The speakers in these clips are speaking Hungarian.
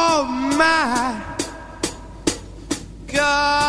Oh my God.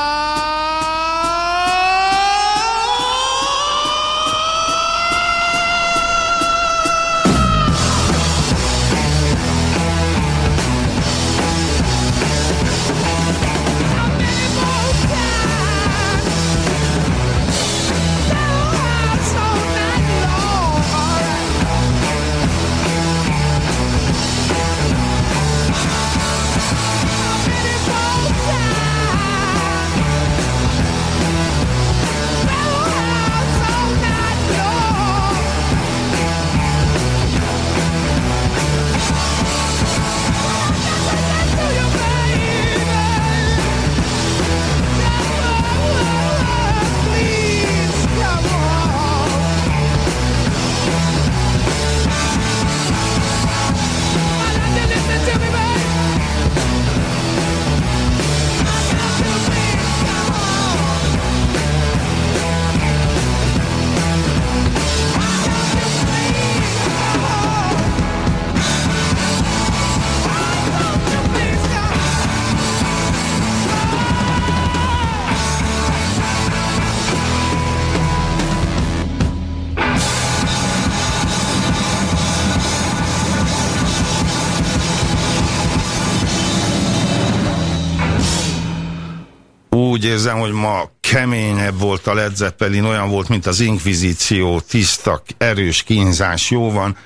Érzem, hogy ma keményebb volt a Led Zeppelin, olyan volt, mint az inkvizíció, tiszta, erős kínzás, jó van.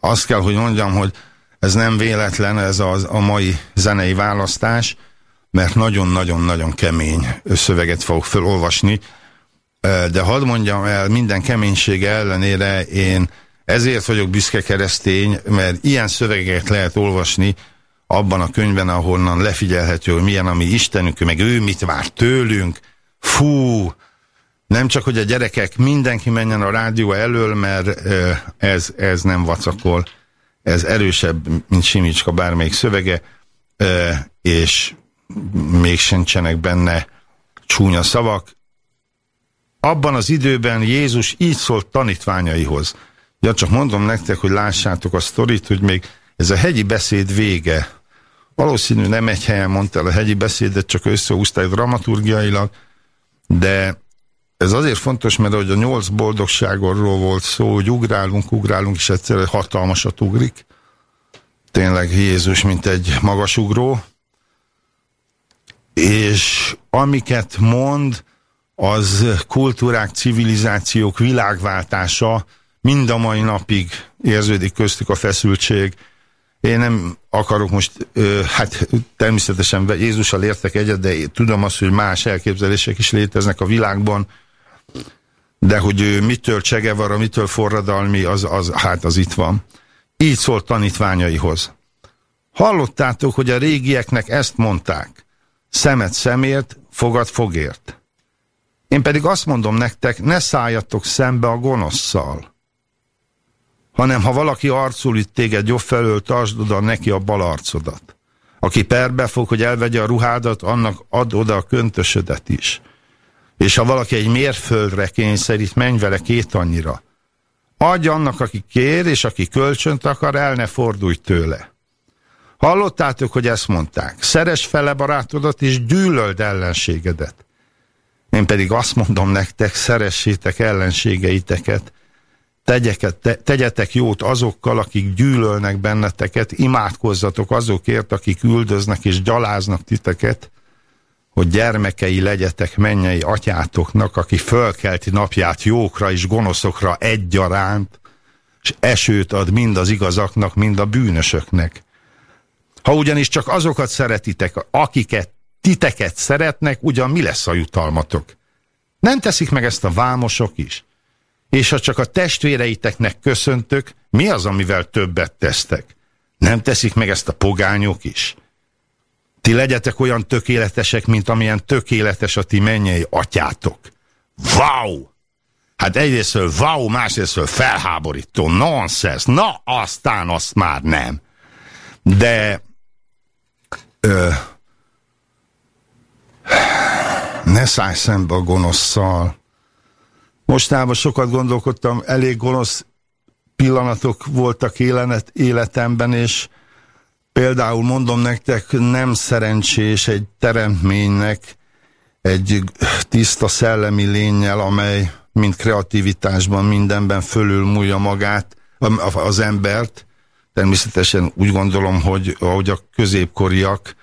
Azt kell, hogy mondjam, hogy ez nem véletlen, ez az, a mai zenei választás, mert nagyon-nagyon-nagyon kemény szöveget fogok felolvasni, de hadd mondjam el, minden keménysége ellenére én ezért vagyok büszke keresztény, mert ilyen szövegeket lehet olvasni abban a könyvben, ahonnan lefigyelhető, hogy milyen a mi Istenünk, meg ő mit vár tőlünk. Fú, nem csak, hogy a gyerekek mindenki menjen a rádió elől, mert ez, ez nem vacakol, ez erősebb, mint Simicska bármelyik szövege, és még sincsenek benne csúnya szavak. Abban az időben Jézus így szólt tanítványaihoz. Ja, csak mondom nektek, hogy lássátok a sztorit, hogy még ez a hegyi beszéd vége. Valószínű nem egy helyen mondta el a hegyi beszédet, csak összehúzták dramaturgiailag, de ez azért fontos, mert hogy a nyolc boldogságorról volt szó, hogy ugrálunk, ugrálunk, és egyszerűen hatalmasat ugrik. Tényleg Jézus, mint egy magasugró. És amiket mond, az kultúrák, civilizációk világváltása, mind a mai napig érződik köztük a feszültség. Én nem akarok most, hát természetesen Jézussal értek egyet, de tudom azt, hogy más elképzelések is léteznek a világban, de hogy ő mitől Csegevara, mitől forradalmi, az, az, hát az itt van. Így szólt tanítványaihoz. Hallottátok, hogy a régieknek ezt mondták. Szemet szemért, fogad fogért. Én pedig azt mondom nektek, ne szálljatok szembe a gonoszszal. Hanem ha valaki arcul itt téged jobb felől, tartsd oda neki a bal arcodat. Aki perbe fog, hogy elvegye a ruhádat, annak ad oda a köntösödet is. És ha valaki egy mérföldre kényszerít, menj vele két annyira. Adj annak, aki kér, és aki kölcsönt akar, el ne fordulj tőle. Hallottátok, hogy ezt mondták. Szeres fele barátodat, és gyűlöld ellenségedet. Én pedig azt mondom nektek, szeressétek ellenségeiteket, tegyeket, te, tegyetek jót azokkal, akik gyűlölnek benneteket, imádkozzatok azokért, akik üldöznek és gyaláznak titeket, hogy gyermekei legyetek mennyei atyátoknak, aki fölkelti napját jókra és gonoszokra egyaránt, és esőt ad mind az igazaknak, mind a bűnösöknek. Ha ugyanis csak azokat szeretitek, akiket titeket szeretnek, ugyan mi lesz a jutalmatok? Nem teszik meg ezt a vámosok is? És ha csak a testvéreiteknek köszöntök, mi az, amivel többet tesztek? Nem teszik meg ezt a pogányok is? Ti legyetek olyan tökéletesek, mint amilyen tökéletes a ti mennyei atyátok. Wow! Hát egyrésztől wow, másrésztől felháborító, nonsense, na aztán azt már nem. De ö, ne szállj szembe a gonoszszal. Mostában sokat gondolkodtam, elég gonosz pillanatok voltak élenet, életemben, és például mondom nektek, nem szerencsés egy teremtménynek, egy tiszta szellemi lényel, amely mint kreativitásban mindenben fölülmúlja magát, az embert. Természetesen úgy gondolom, hogy ahogy a középkoriak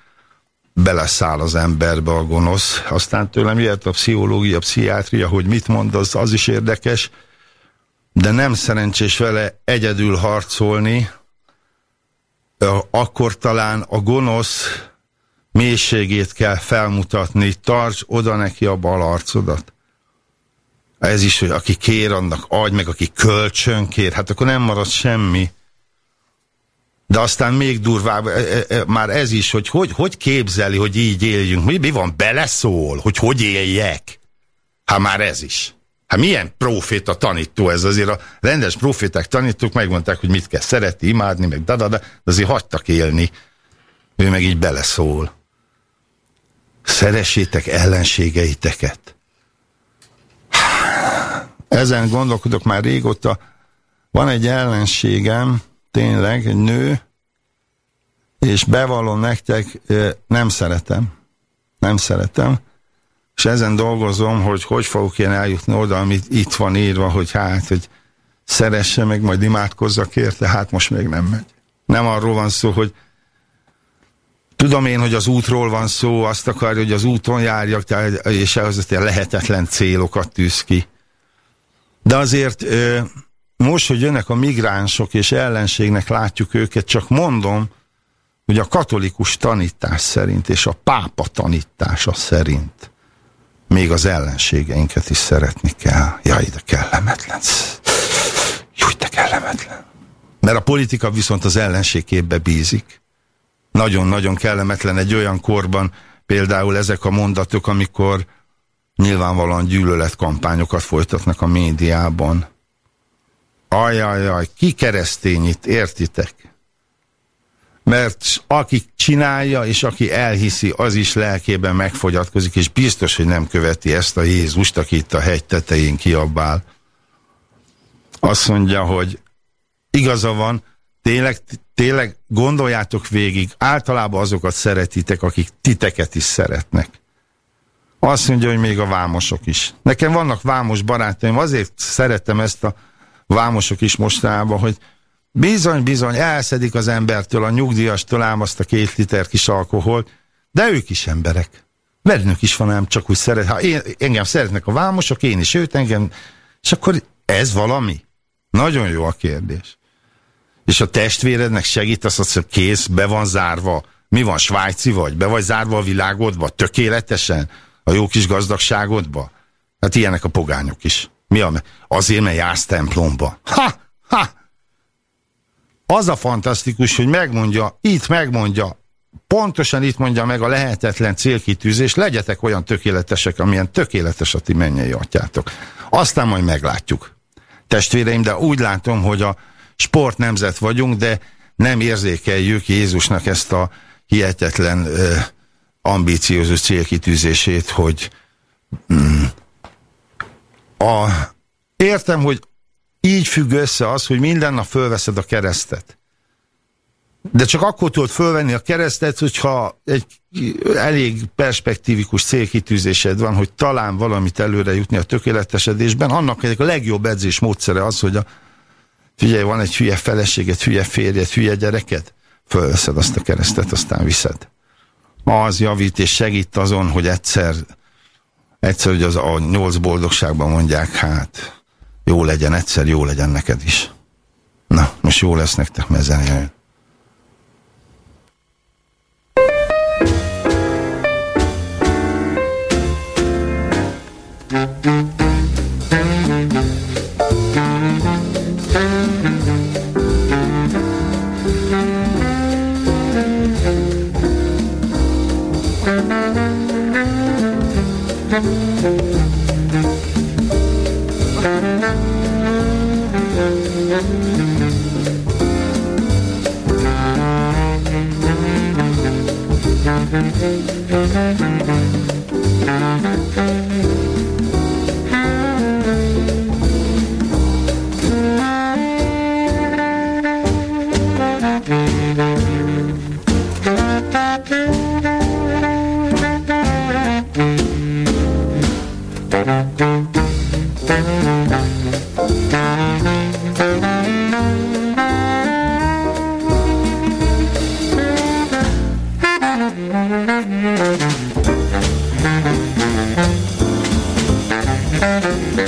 beleszáll az emberbe a gonosz. Aztán tőlem jöhet a pszichológia, a pszichiátria, hogy mit mond, az, az is érdekes, de nem szerencsés vele egyedül harcolni, akkor talán a gonosz mélységét kell felmutatni, tarts oda neki a bal arcodat. Ez is, hogy aki kér, annak adj, meg aki kölcsön kér, hát akkor nem marad semmi. De aztán még durvább, e, e, e, már ez is, hogy, hogy hogy képzeli, hogy így éljünk. Mi, mi van, beleszól, hogy hogy éljek? Hát már ez is. Hát milyen proféta tanító ez? Azért a rendes proféták tanítók megmondták, hogy mit kell szeretni, imádni, meg da, -da, -da de azért hagytak élni. Ő meg így beleszól. Szeressétek ellenségeiteket. Ezen gondolkodok már régóta. Van egy ellenségem, tényleg, nő, és bevallom nektek, nem szeretem. Nem szeretem. És ezen dolgozom, hogy hogy fogok én eljutni oda, amit itt van írva, hogy hát, hogy szeresse meg, majd imádkozzak érte, hát most még nem megy. Nem arról van szó, hogy Tudom én, hogy az útról van szó, azt akarja, hogy az úton járjak, és az lehetetlen célokat tűz ki. De azért most, hogy jönnek a migránsok és ellenségnek látjuk őket, csak mondom, hogy a katolikus tanítás szerint és a pápa tanítása szerint még az ellenségeinket is szeretni kell. Jaj, de kellemetlen. Júj, de kellemetlen. Mert a politika viszont az ellenségkébe bízik. Nagyon-nagyon kellemetlen egy olyan korban például ezek a mondatok, amikor nyilvánvalóan gyűlöletkampányokat folytatnak a médiában. Ajajaj, ki keresztényit, értitek? Mert aki csinálja, és aki elhiszi, az is lelkében megfogyatkozik, és biztos, hogy nem követi ezt a Jézust, aki itt a hegy tetején kiabál. Azt mondja, hogy igaza van, tényleg, tényleg gondoljátok végig, általában azokat szeretitek, akik titeket is szeretnek. Azt mondja, hogy még a vámosok is. Nekem vannak vámos barátaim, azért szeretem ezt a vámosok is mostában, hogy bizony, bizony, elszedik az embertől, a nyugdíjastól ám azt a két liter kis alkoholt, de ők is emberek. Bennük is van ám csak úgy szeret. Ha én, engem szeretnek a vámosok, én is őt engem, és akkor ez valami? Nagyon jó a kérdés. És a testvérednek segít, azt hogy kész, be van zárva. Mi van, svájci vagy? Be vagy zárva a világodba? Tökéletesen? A jó kis gazdagságodba? Hát ilyenek a pogányok is. Mi a, azért, mert jársz templomba. Ha! Ha! Az a fantasztikus, hogy megmondja, itt megmondja, pontosan itt mondja meg a lehetetlen célkitűzés, legyetek olyan tökéletesek, amilyen tökéletes a ti mennyei atyátok. Aztán majd meglátjuk. Testvéreim, de úgy látom, hogy a sport nemzet vagyunk, de nem érzékeljük Jézusnak ezt a hihetetlen ö, ambíciózus célkitűzését, hogy mm, a, értem, hogy így függ össze az, hogy minden nap fölveszed a keresztet. De csak akkor tudod fölvenni a keresztet, hogyha egy elég perspektívikus célkitűzésed van, hogy talán valamit előre jutni a tökéletesedésben, annak egy a legjobb edzés módszere az, hogy a, figyelj, van egy hülye feleséget, hülye férjed, hülye gyereket, fölveszed azt a keresztet, aztán viszed. Az javít és segít azon, hogy egyszer, egyszer, hogy az a nyolc boldogságban mondják, hát jó legyen, egyszer jó legyen neked is. Na, most jó lesz nektek, mert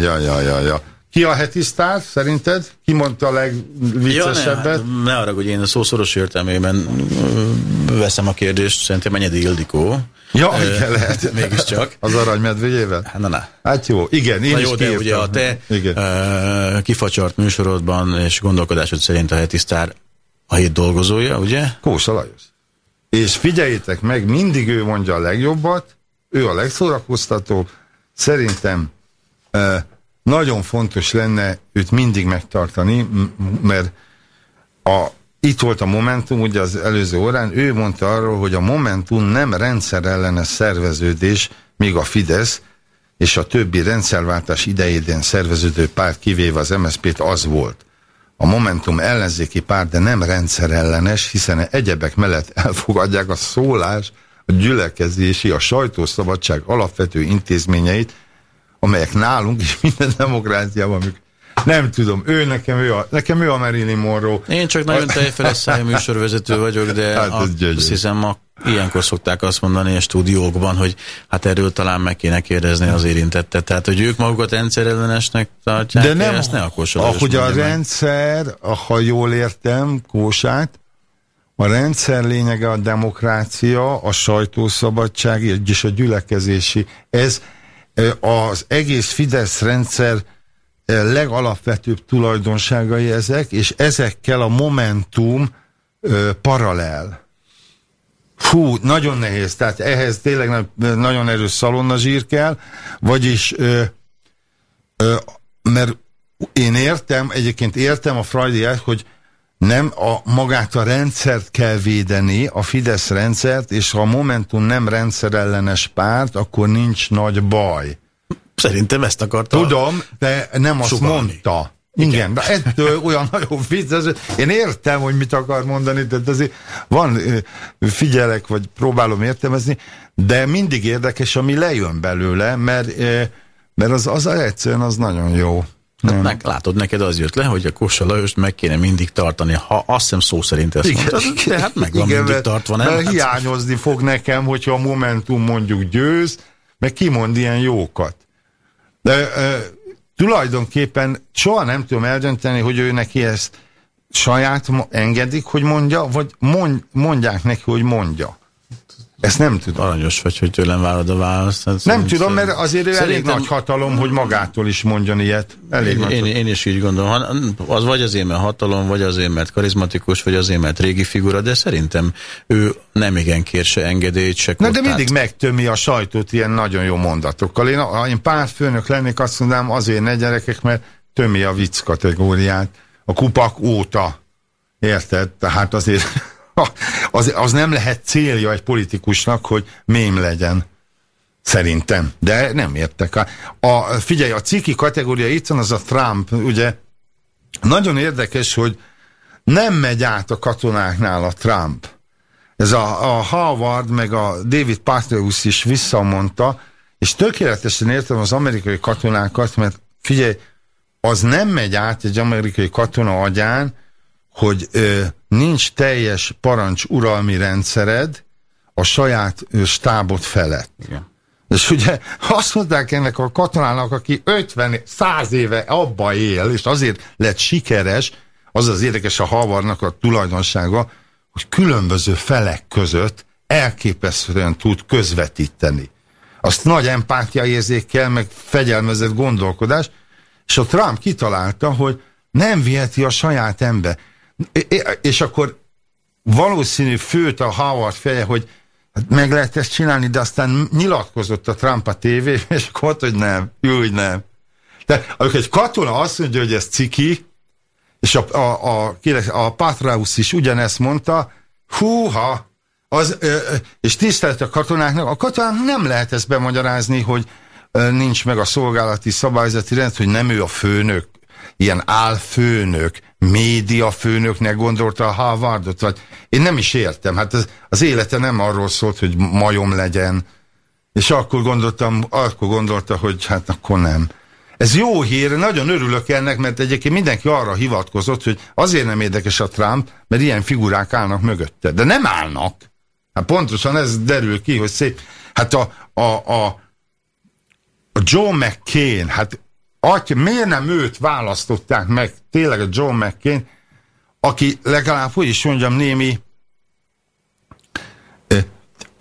Ja, ja, ja, ja. Ki a heti sztár, szerinted? Ki mondta a legviccesebbet? Ja, ne, ne arra, hogy én a szószoros értelmében veszem a kérdést, szerintem Enyedi Ildikó. Ja, uh, igen, lehet. Mégiscsak. Az aranymedvéjével? Hát, na, na. Hát jó, igen, én na is jó, de ugye a te igen. Uh, kifacsart műsorodban és gondolkodásod szerint a heti sztár a hét dolgozója, ugye? Kósa Lajos. És figyeljétek meg, mindig ő mondja a legjobbat, ő a legszórakoztatóbb. Szerintem nagyon fontos lenne őt mindig megtartani, mert a, itt volt a Momentum, ugye az előző órán, ő mondta arról, hogy a Momentum nem rendszerellenes szerveződés, míg a Fidesz és a többi rendszerváltás idejében szerveződő párt kivéve az MSZP-t az volt. A Momentum ellenzéki párt, de nem rendszerellenes, hiszen egyebek mellett elfogadják a szólás, a gyülekezési, a sajtószabadság alapvető intézményeit, amelyek nálunk és minden demokráciában, amik nem tudom, ő nekem ő a, nekem ő a Marilyn Monroe. Én csak nagyon tejfeles szájú műsorvezető vagyok, de hát a, azt hiszem ma ilyenkor szokták azt mondani a stúdiókban, hogy hát erről talán meg kéne kérdezni az érintettet. Tehát, hogy ők magukat rendszerellenesnek tartják, de nem, ezt ne akkor Ahogy a rendszer, ha jól értem, Kósát, a rendszer lényege a demokrácia, a sajtószabadság és a gyülekezési. Ez az egész Fidesz rendszer legalapvetőbb tulajdonságai ezek, és ezekkel a Momentum paralel. Fú, nagyon nehéz, tehát ehhez tényleg nagyon erős szalonnazsír kell, vagyis ö, ö, mert én értem, egyébként értem a Freudiát, hogy nem a, magát a rendszert kell védeni, a Fidesz rendszert, és ha a Momentum nem rendszerellenes párt, akkor nincs nagy baj. Szerintem ezt akarta. Tudom, de nem azt sugalni. mondta. Igen, Igen, de ettől olyan nagyon vicces. Én értem, hogy mit akar mondani, de azért van, figyelek, vagy próbálom értelmezni, de mindig érdekes, ami lejön belőle, mert, mert az, az egyszerűen az nagyon jó. Hát meg, látod, neked az jött le, hogy a Kossa Lajost meg kéne mindig tartani. Ha azt hiszem szó szerint ezt igen, mondtad, de hát meg van igen, mindig mert, tartva, nem? Mert hát... hiányozni fog nekem, hogyha a Momentum mondjuk győz, meg kimond ilyen jókat. De e, tulajdonképpen soha nem tudom eldönteni, hogy ő neki ezt saját engedik, hogy mondja, vagy mond, mondják neki, hogy mondja. Ezt nem tudom. Aranyos vagy, hogy tőlem várod a választ. Hát nem tudom, mert azért ő elég nagy hatalom, hogy magától is mondjon ilyet. Elég én, én, én is így gondolom. Az vagy azért, mert hatalom, vagy azért, mert karizmatikus, vagy azért, mert régi figura, de szerintem ő nem igen kér se engedélyt, se Na, de mindig megtömi a sajtót ilyen nagyon jó mondatokkal. Én, ha én pártfőnök lennék, azt mondanám, azért ne gyerekek, mert tömi a vicc kategóriát. A kupak óta. Érted? Tehát azért az, az nem lehet célja egy politikusnak, hogy mém legyen. Szerintem. De nem értek. A, a, figyelj, a ciki kategória itt van, az a Trump, ugye. Nagyon érdekes, hogy nem megy át a katonáknál a Trump. Ez a, a Howard meg a David Patrius is visszamondta, és tökéletesen értem az amerikai katonákat, mert figyelj, az nem megy át egy amerikai katona agyán, hogy ö, nincs teljes parancs uralmi rendszered a saját stábot felett. Igen. És ugye azt mondták ennek a katonának, aki 50, 100 éve abba él, és azért lett sikeres, az az érdekes a havarnak a tulajdonsága, hogy különböző felek között elképesztően tud közvetíteni. Azt nagy empátia érzékkel, meg fegyelmezett gondolkodás, és a Trump kitalálta, hogy nem viheti a saját ember és akkor valószínű főt a Howard feje, hogy hát meg lehet ezt csinálni, de aztán nyilatkozott a Trump a tévé, és akkor mondta, hogy nem, jó, nem. De amikor egy katona azt mondja, hogy ez ciki, és a, a, a, a Patraus is ugyanezt mondta, húha, az, és tisztelet a katonáknak, a katonának nem lehet ezt bemagyarázni, hogy nincs meg a szolgálati szabályzati rend, hogy nem ő a főnök. Ilyen álfőnök, médiafőnöknek gondolta a Harvardot, vagy én nem is értem, hát az, az élete nem arról szólt, hogy majom legyen, és akkor gondoltam, akkor gondolta, hogy hát akkor nem. Ez jó hír, nagyon örülök ennek, mert egyébként mindenki arra hivatkozott, hogy azért nem érdekes a Trump, mert ilyen figurák állnak mögötte. De nem állnak. Hát pontosan ez derül ki, hogy szép. Hát a, a, a, a Joe McCain, hát atya, miért nem őt választották meg, tényleg a Joe McCain, aki legalább, hogy is mondjam, némi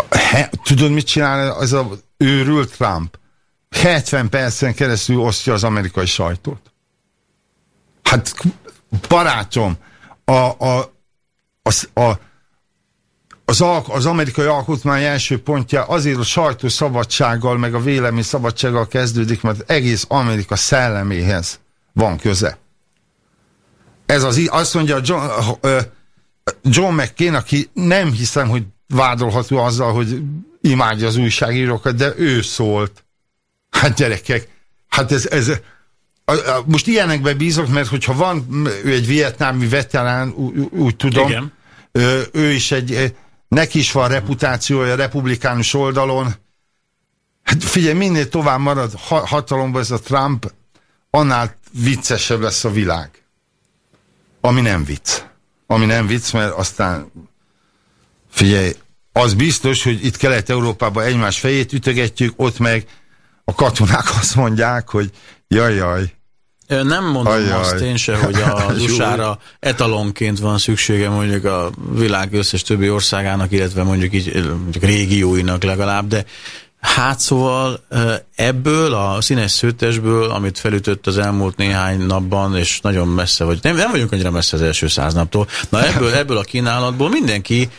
he, tudod, mit csinál ez az őrült Trump? 70 percen keresztül osztja az amerikai sajtót. Hát, barátom, a, a, az, a, az, az amerikai alkotmány első pontja azért a sajtószabadsággal, meg a vélemény szabadsággal kezdődik, mert egész Amerika szelleméhez van köze. Ez az, azt mondja John, John McCain, aki nem hiszem, hogy vádolható azzal, hogy imádja az újságírókat, de ő szólt. Hát gyerekek, hát ez, ez most ilyenekben bízok, mert hogyha van ő egy vietnámi veterán, úgy tudom, Igen. ő is egy, neki is van reputációja republikánus oldalon. Hát figyelj, minél tovább marad hatalomban ez a Trump, annál viccesebb lesz a világ. Ami nem vicc. Ami nem vicc, mert aztán figyelj, az biztos, hogy itt Kelet-Európában egymás fejét ütögetjük, ott meg a katonák azt mondják, hogy jaj, jaj. Nem mondom Ajaj. azt én se, hogy az USA-ra etalonként van szüksége mondjuk a világ összes többi országának, illetve mondjuk így mondjuk régióinak legalább, de Hát szóval ebből a színes szőtesből, amit felütött az elmúlt néhány napban, és nagyon messze vagy, nem, nem vagyunk annyira messze az első száz naptól, na ebből, ebből a kínálatból mindenki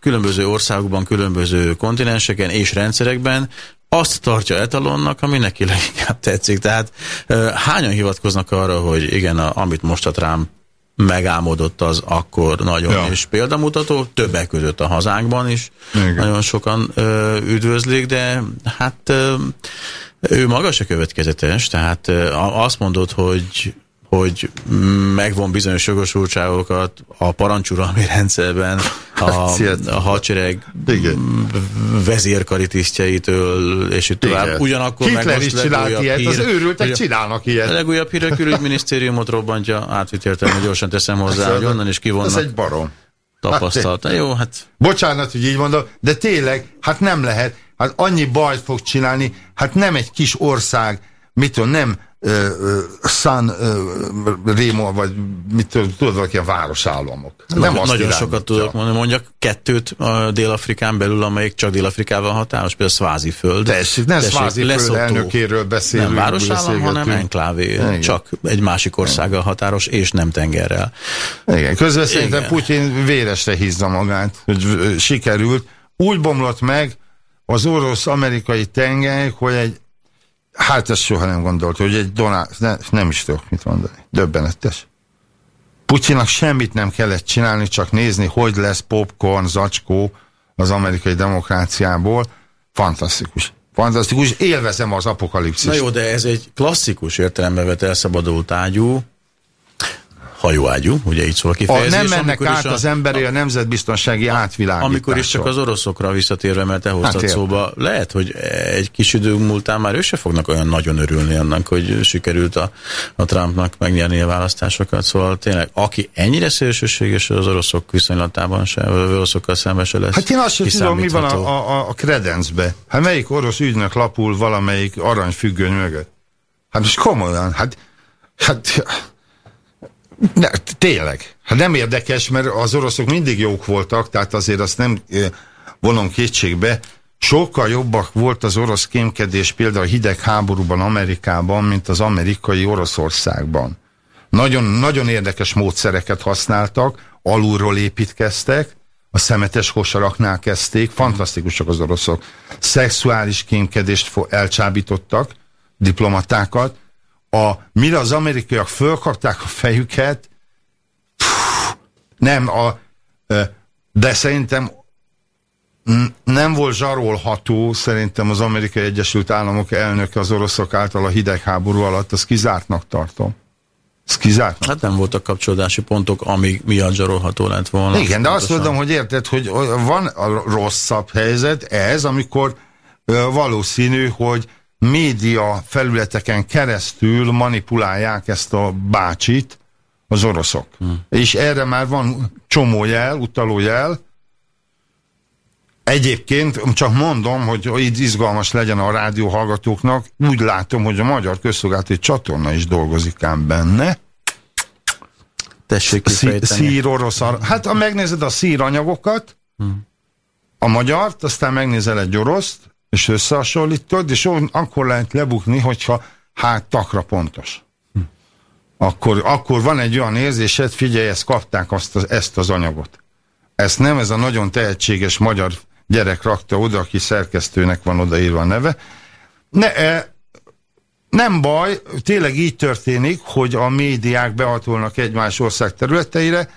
különböző országokban, különböző kontinenseken és rendszerekben azt tartja etalonnak, ami neki leginkább tetszik. Tehát hányan hivatkoznak arra, hogy igen, a, amit most a Trump megálmodott az akkor nagyon ja. és példamutató, többek között a hazánkban is Igen. nagyon sokan ö, üdvözlik, de hát ö, ő maga se következetes, tehát ö, azt mondod, hogy hogy megvon bizonyos jogosultságokat a parancsuralmi rendszerben, a, a hadsereg vezérkari tisztjeitől, és itt tovább. Ugyanakkor Hitler meg is csinált ilyet, hír, az őrültek csinálnak ilyet. A legújabb hír a külügyminisztériumot robbantja, hogy gyorsan teszem hozzá, hogy onnan is kivonnak. Ez egy barom. Tapasztalt. Hát, Jó, hát... Bocsánat, hogy így mondom, de tényleg, hát nem lehet. Hát annyi bajt fog csinálni, hát nem egy kis ország, mit tudom, nem San Remo, vagy mit tudod, valaki a városállamok. Nem azt Nagyon sokat tudok mondani, mondjak kettőt a Dél-Afrikán belül, amelyik csak Dél-Afrikával határos, például Svázi föld. Tessék, nem Svázi föld elnökéről beszélünk. Nem városállam, hanem enklávé, Igen. csak egy másik országgal határos, és nem tengerrel. Igen, közben Igen. szerintem Putyin véresre hízza magát, hogy sikerült. Úgy bomlott meg az orosz-amerikai tengely, hogy egy Hát ezt soha nem gondolt, hogy egy Donald, ne, nem is tudok mit mondani. Döbbenetes. Putyinak semmit nem kellett csinálni, csak nézni, hogy lesz popcorn, zacskó az amerikai demokráciából. Fantasztikus. Fantasztikus, élvezem az apokalipszis. Na jó, de ez egy klasszikus értelembe vett elszabadult ágyú, hajóágyú, ugye így szól a kifejezés. A, nem mennek át a, az emberi a nemzetbiztonsági átvilágítással. Amikor is csak az oroszokra visszatérve, mert te hoztad hát szóba, lehet, hogy egy kis idő múltán már ő se fognak olyan nagyon örülni annak, hogy sikerült a, a Trumpnak megnyerni a választásokat. Szóval tényleg, aki ennyire szélsőséges az oroszok viszonylatában se, az oroszokkal szemben se lesz. Hát én azt sem tudom, mi van a, a, a kredenzbe. Hát melyik orosz ügynök lapul valamelyik aranyfüggöny mögött? Hát most komolyan, hát, hát ne, tényleg. Hát nem érdekes, mert az oroszok mindig jók voltak, tehát azért azt nem vonom kétségbe. Sokkal jobbak volt az orosz kémkedés például a hidegháborúban Amerikában, mint az amerikai Oroszországban. Nagyon, nagyon érdekes módszereket használtak, alulról építkeztek, a szemetes kosaraknál kezdték, fantasztikusak az oroszok. Szexuális kémkedést elcsábítottak, diplomatákat, a, mire az amerikaiak fölkapták a fejüket, pff, nem, a, de szerintem nem volt zsarolható szerintem az Amerikai Egyesült Államok elnöke az oroszok által a hidegháború alatt, azt kizártnak tartom. Ez kizárt? Hát nem voltak kapcsolódási pontok, amíg miatt zsarolható lett volna. Igen, de azt mondom, hogy érted, hogy van a rosszabb helyzet, ez, amikor valószínű, hogy média felületeken keresztül manipulálják ezt a bácsit az oroszok. Hmm. És erre már van csomó jel, utaló jel. Egyébként csak mondom, hogy itt izgalmas legyen a rádióhallgatóknak, úgy látom, hogy a Magyar Közszolgálati Csatorna is dolgozik ám benne. Tessék kifejteni. Szír orosz, hát ha megnézed a szír anyagokat, hmm. a magyart, aztán megnézel egy oroszt, és összehasonlítod, és akkor lehet lebukni, hogyha hát takra pontos. Hm. Akkor, akkor van egy olyan érzésed, figyelj, ezt kapták azt az, ezt az anyagot. Ezt nem ez a nagyon tehetséges magyar gyerek rakta oda, aki szerkesztőnek van odaírva a neve. Ne, e, nem baj, tényleg így történik, hogy a médiák behatolnak egymás ország területeire,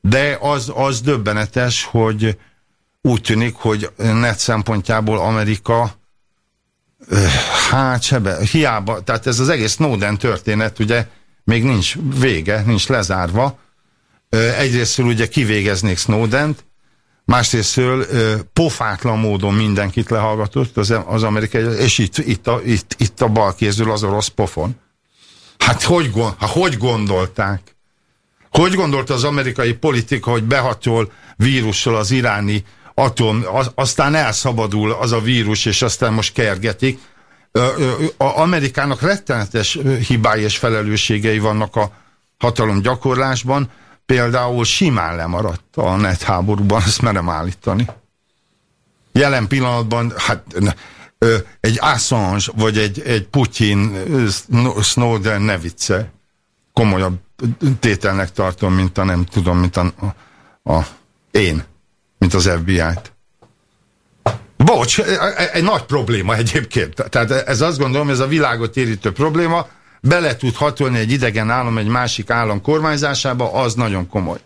de az, az döbbenetes, hogy, úgy tűnik, hogy net szempontjából Amerika hát sebe, hiába, tehát ez az egész Snowden történet ugye még nincs vége, nincs lezárva. Egyrésztről ugye Snowdent, másrésztről pofátlan módon mindenkit lehallgatott az, az amerikai, és itt, itt, a, itt, itt a bal kézül az orosz pofon. Hát hogy, hát hogy gondolták? Hogy gondolta az amerikai politika, hogy behatol vírussal az iráni atom, az, aztán elszabadul az a vírus, és aztán most kergetik. A Amerikának rettenetes hibái és felelősségei vannak a hatalom gyakorlásban, például simán lemaradt a net háborúban, ezt merem állítani. Jelen pillanatban, hát egy Assange, vagy egy, egy Putin, Snowden ne vicce. Komolyabb tételnek tartom, mint a nem tudom, mint a, a, én mint az FBI-t. Bocs, e, e, egy nagy probléma egyébként. Tehát ez azt gondolom, ez a világot érítő probléma, bele tud hatolni egy idegen állam egy másik állam kormányzásába, az nagyon komoly.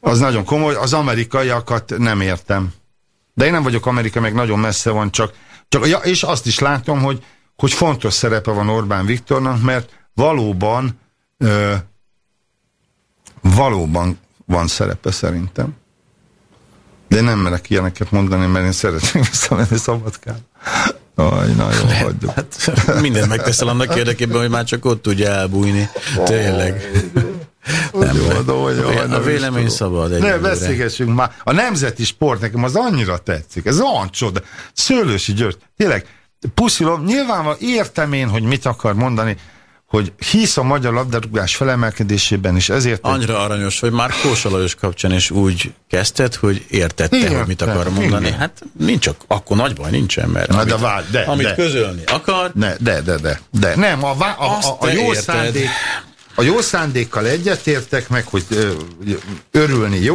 Az nagyon komoly, az amerikaiakat nem értem. De én nem vagyok Amerika, meg nagyon messze van, csak, csak ja, és azt is látom, hogy, hogy fontos szerepe van Orbán Viktornak, mert valóban ö, valóban van szerepe szerintem. De én nem merek ilyeneket mondani, mert én szeretnék visszamenni Szabadkán. Aj, na jó, hagyjuk. Hát, mindent megteszel annak érdekében, hogy már csak ott tudja elbújni. Tényleg. Nem, jó, jó, jó, a vélemény szabad. Ne, beszélgessünk már. A nemzeti sport nekem az annyira tetszik. Ez olyan csoda. Szőlősi György. Tényleg, puszilom, nyilvánvalóan értem én, hogy mit akar mondani, hogy hisz a magyar labdarúgás felemelkedésében is, ezért... Annyira aranyos, hogy már Kósa Lajos kapcsán is úgy kezdted, hogy értette, igen, hogy mit akar mondani. Igen. Hát nincs, akkor nagy baj nincsen, mert Na, amit, de vár, de, amit de. közölni akar... Ne, de, de, de, de. Nem, a, a, a, a, jó szándék... A jó szándékkal egyetértek meg, hogy örülni jó,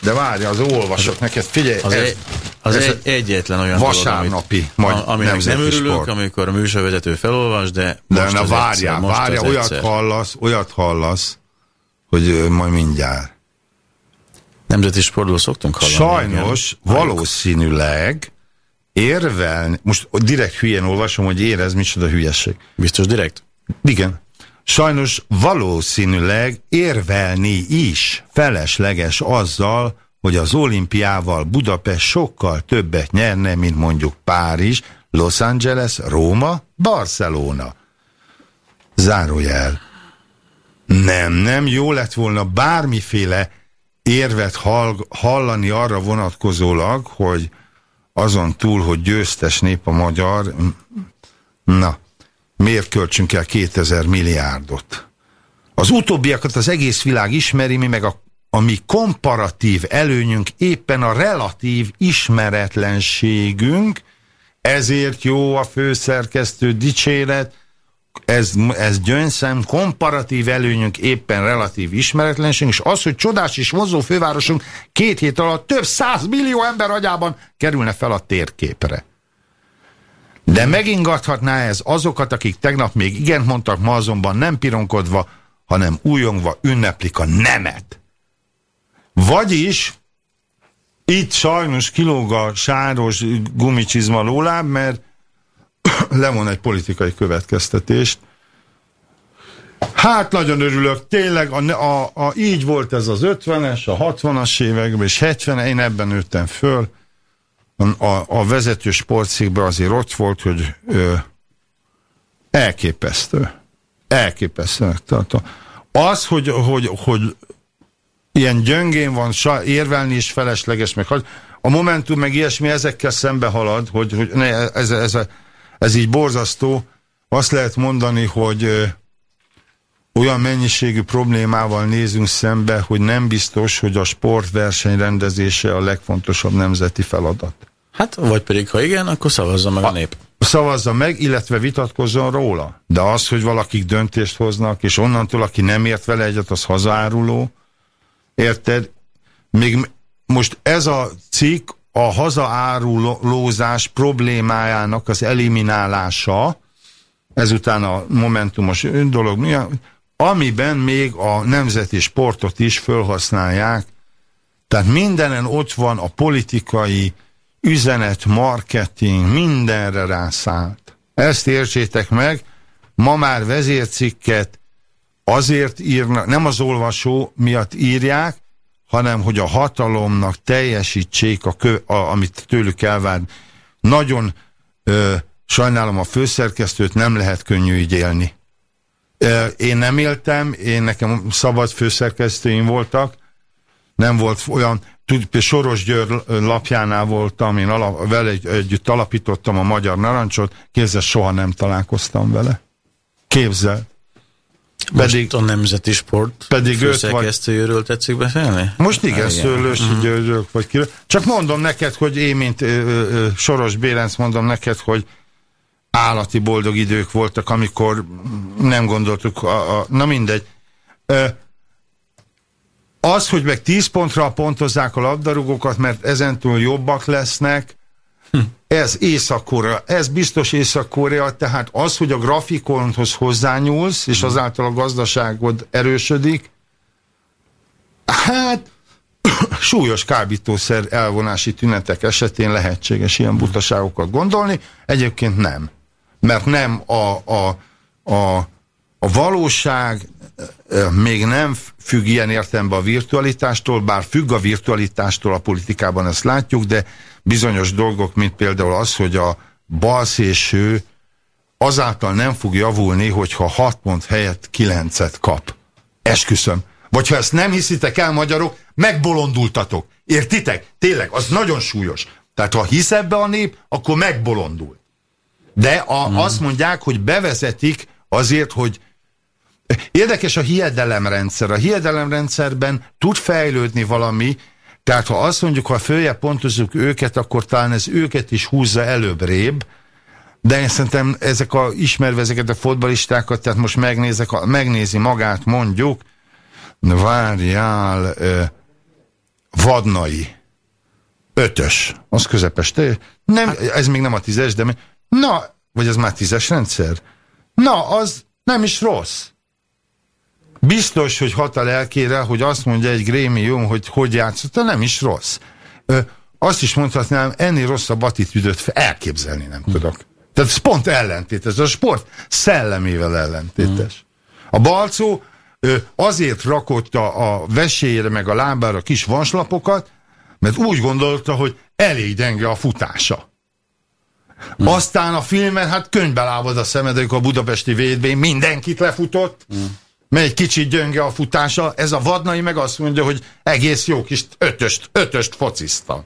de várja, az olvasok neked, figyelj, az, ez, egy, az ez egy, egyetlen olyan vasárnapi dolog, amit, aminek nem örülünk, sport. amikor a műsorvezető felolvas, de De most na várjál, egyszer, várjál, olyat egyszer. hallasz, olyat hallasz, hogy majd mindjárt. Nemzeti sportból szoktunk hallani. Sajnos, igen. valószínűleg érvelni, most direkt hülyén olvasom, hogy érez micsoda hülyeség. Biztos direkt? Igen. Sajnos valószínűleg érvelni is felesleges azzal, hogy az olimpiával Budapest sokkal többet nyerne, mint mondjuk Párizs, Los Angeles, Róma, Barcelona. Zárójel. Nem, nem jó lett volna bármiféle érvet hall, hallani arra vonatkozólag, hogy azon túl, hogy győztes nép a magyar, na, miért költsünk el 2000 milliárdot? Az utóbbiakat az egész világ ismeri, mi meg a, a mi komparatív előnyünk éppen a relatív ismeretlenségünk, ezért jó a főszerkesztő dicséret, ez, ez gyöngyszem, komparatív előnyünk éppen relatív ismeretlenség, és az, hogy csodás és mozó fővárosunk két hét alatt több száz millió ember agyában kerülne fel a térképre. De megingathatná ez azokat, akik tegnap még igent mondtak, ma azonban nem pironkodva, hanem újongva ünneplik a nemet. Vagyis itt sajnos kilóg a sáros gumicsizma lóláb, mert lemon egy politikai következtetést. Hát nagyon örülök, tényleg a, a, a, így volt ez az 50-es, a 60-as években, és 70 én ebben nőttem föl. A, a, vezető sportszékben azért ott volt, hogy ö, elképesztő. Elképesztőnek tartom. Az, hogy, hogy, hogy ilyen gyöngén van, érvelni is felesleges, meg a Momentum meg ilyesmi ezekkel szembe halad, hogy, hogy ne, ez, ez, ez, ez így borzasztó. Azt lehet mondani, hogy ö, olyan mennyiségű problémával nézünk szembe, hogy nem biztos, hogy a sportverseny rendezése a legfontosabb nemzeti feladat. Hát, vagy pedig, ha igen, akkor szavazza meg a, a nép. Szavazza meg, illetve vitatkozzon róla. De az, hogy valakik döntést hoznak, és onnantól, aki nem ért vele egyet, az hazáruló. Érted? Még most ez a cikk a hazaárulózás problémájának az eliminálása, ezután a momentumos dolog, mi a, amiben még a nemzeti sportot is felhasználják. Tehát mindenen ott van a politikai üzenet, marketing, mindenre rászállt. Ezt értsétek meg, ma már vezércikket azért írnak, nem az olvasó miatt írják, hanem hogy a hatalomnak teljesítsék, a kö, a, amit tőlük elvár. Nagyon ö, sajnálom a főszerkesztőt, nem lehet könnyű így élni. Ö, én nem éltem, én nekem szabad főszerkesztőim voltak, nem volt olyan, Soros Győr lapjánál voltam, én alap, vele egy, együtt alapítottam a Magyar Narancsot, képzel, soha nem találkoztam vele. Képzel. Pedig, Most a nemzeti sport pedig főszerkesztőjéről tetszik beszélni? Most igen, igen. Szőlősi uh. -huh. Györgyök vagy kiről. Csak mondom neked, hogy én, mint ö, ö, Soros Bérenc, mondom neked, hogy állati boldog idők voltak, amikor nem gondoltuk, a, a, na mindegy. Ö, az, hogy meg 10 pontra pontozzák a labdarúgókat, mert ezentúl jobbak lesznek, hm. ez Észak-Korea, ez biztos Észak-Korea, tehát az, hogy a grafikonhoz hozzányúlsz, és hm. azáltal a gazdaságod erősödik, hát súlyos kábítószer elvonási tünetek esetén lehetséges ilyen butaságokat gondolni, egyébként nem. Mert nem a, a, a, a valóság még nem függ ilyen értelemben a virtualitástól, bár függ a virtualitástól a politikában, ezt látjuk, de bizonyos dolgok, mint például az, hogy a balszéső azáltal nem fog javulni, hogyha 6 pont helyett 9-et kap. Esküszöm. Vagy ha ezt nem hiszitek el, magyarok, megbolondultatok. Értitek? Tényleg, az nagyon súlyos. Tehát ha hisz ebbe a nép, akkor megbolondul. De a, mm. azt mondják, hogy bevezetik azért, hogy Érdekes a hiedelemrendszer. A hiedelemrendszerben tud fejlődni valami, tehát ha azt mondjuk, ha följebb pontozzuk őket, akkor talán ez őket is húzza előbbrébb, de én szerintem ezek a ismerve ezeket a fotbalistákat, tehát most megnézek, megnézi magát mondjuk, várjál, ö, vadnai, ötös, az közepes, te, nem, ez még nem a tízes, de na, vagy ez már tízes rendszer? Na, az nem is rossz. Biztos, hogy hat a lelkére, hogy azt mondja egy grémium, hogy hogy játszott, de nem is rossz. Ö, azt is mondhatnám, ennél rosszabb attitűdöt elképzelni nem hm. tudok. Tehát ez pont ellentétes. A sport szellemével ellentétes. A Balcó ö, azért rakott a, vesélyére meg a lábára kis vanslapokat, mert úgy gondolta, hogy elég gyenge a futása. Mm. Aztán a filmen, hát könyvbe lábad a szemed, a budapesti védbén mindenkit lefutott, mm mert egy kicsit gyönge a futása, ez a vadnai meg azt mondja, hogy egész jó kis ötöst, ötöst focizta.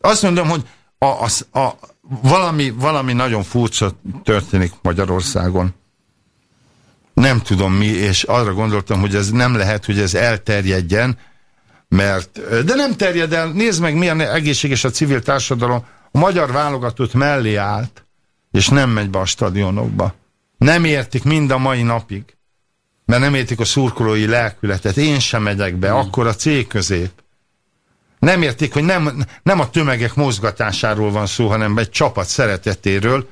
Azt mondom, hogy a, a, a, valami, valami nagyon furcsa történik Magyarországon. Nem tudom mi, és arra gondoltam, hogy ez nem lehet, hogy ez elterjedjen, mert, de nem terjed el, nézd meg milyen egészséges a civil társadalom, a magyar válogatott mellé állt, és nem megy be a stadionokba. Nem értik mind a mai napig mert nem értik a szurkolói lelkületet. Én sem megyek be, hmm. akkor a cég közép. Nem értik, hogy nem, nem a tömegek mozgatásáról van szó, hanem egy csapat szeretetéről.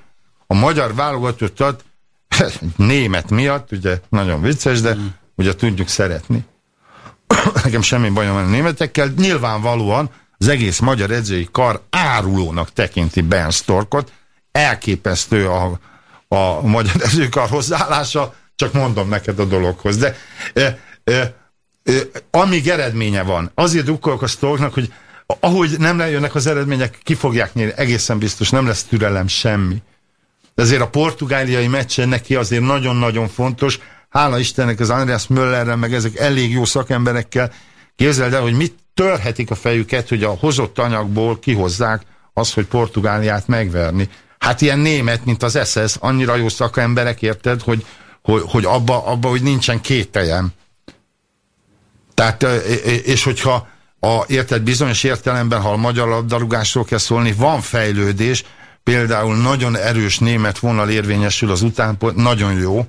A magyar válogatottat német miatt, ugye nagyon vicces, de hmm. ugye tudjuk szeretni. Nekem semmi bajom van a németekkel. Nyilvánvalóan az egész magyar edzői kar árulónak tekinti Ben Storkot. Elképesztő a, a magyar edzőkar hozzáállása csak mondom neked a dologhoz. De e, e, e, amíg eredménye van, azért drukkolok a sztorknak, hogy ahogy nem lejönnek az eredmények, ki fogják nyerni, egészen biztos, nem lesz türelem semmi. De azért a portugáliai meccsen neki azért nagyon-nagyon fontos, hála Istennek az Andreas Möllerrel, meg ezek elég jó szakemberekkel, képzeld el, hogy mit törhetik a fejüket, hogy a hozott anyagból kihozzák az, hogy Portugáliát megverni. Hát ilyen német, mint az SS, annyira jó szakemberek, érted, hogy, hogy, hogy abba, abba, hogy nincsen két tejem. Tehát, és hogyha a, érted, bizonyos értelemben, ha a magyar labdarúgásról kell szólni, van fejlődés, például nagyon erős német vonal érvényesül az utánpont, nagyon jó,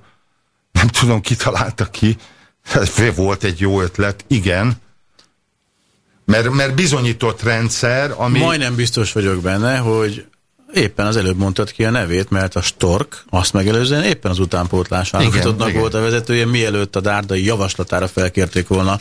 nem tudom, ki találta ki, volt egy jó ötlet, igen, mert, mert bizonyított rendszer, ami... Majdnem biztos vagyok benne, hogy Éppen az előbb mondtad ki a nevét, mert a Stork azt megelőzően éppen az utánpótlás válogatottnak volt a vezetője, mielőtt a Dárdai javaslatára felkérték volna,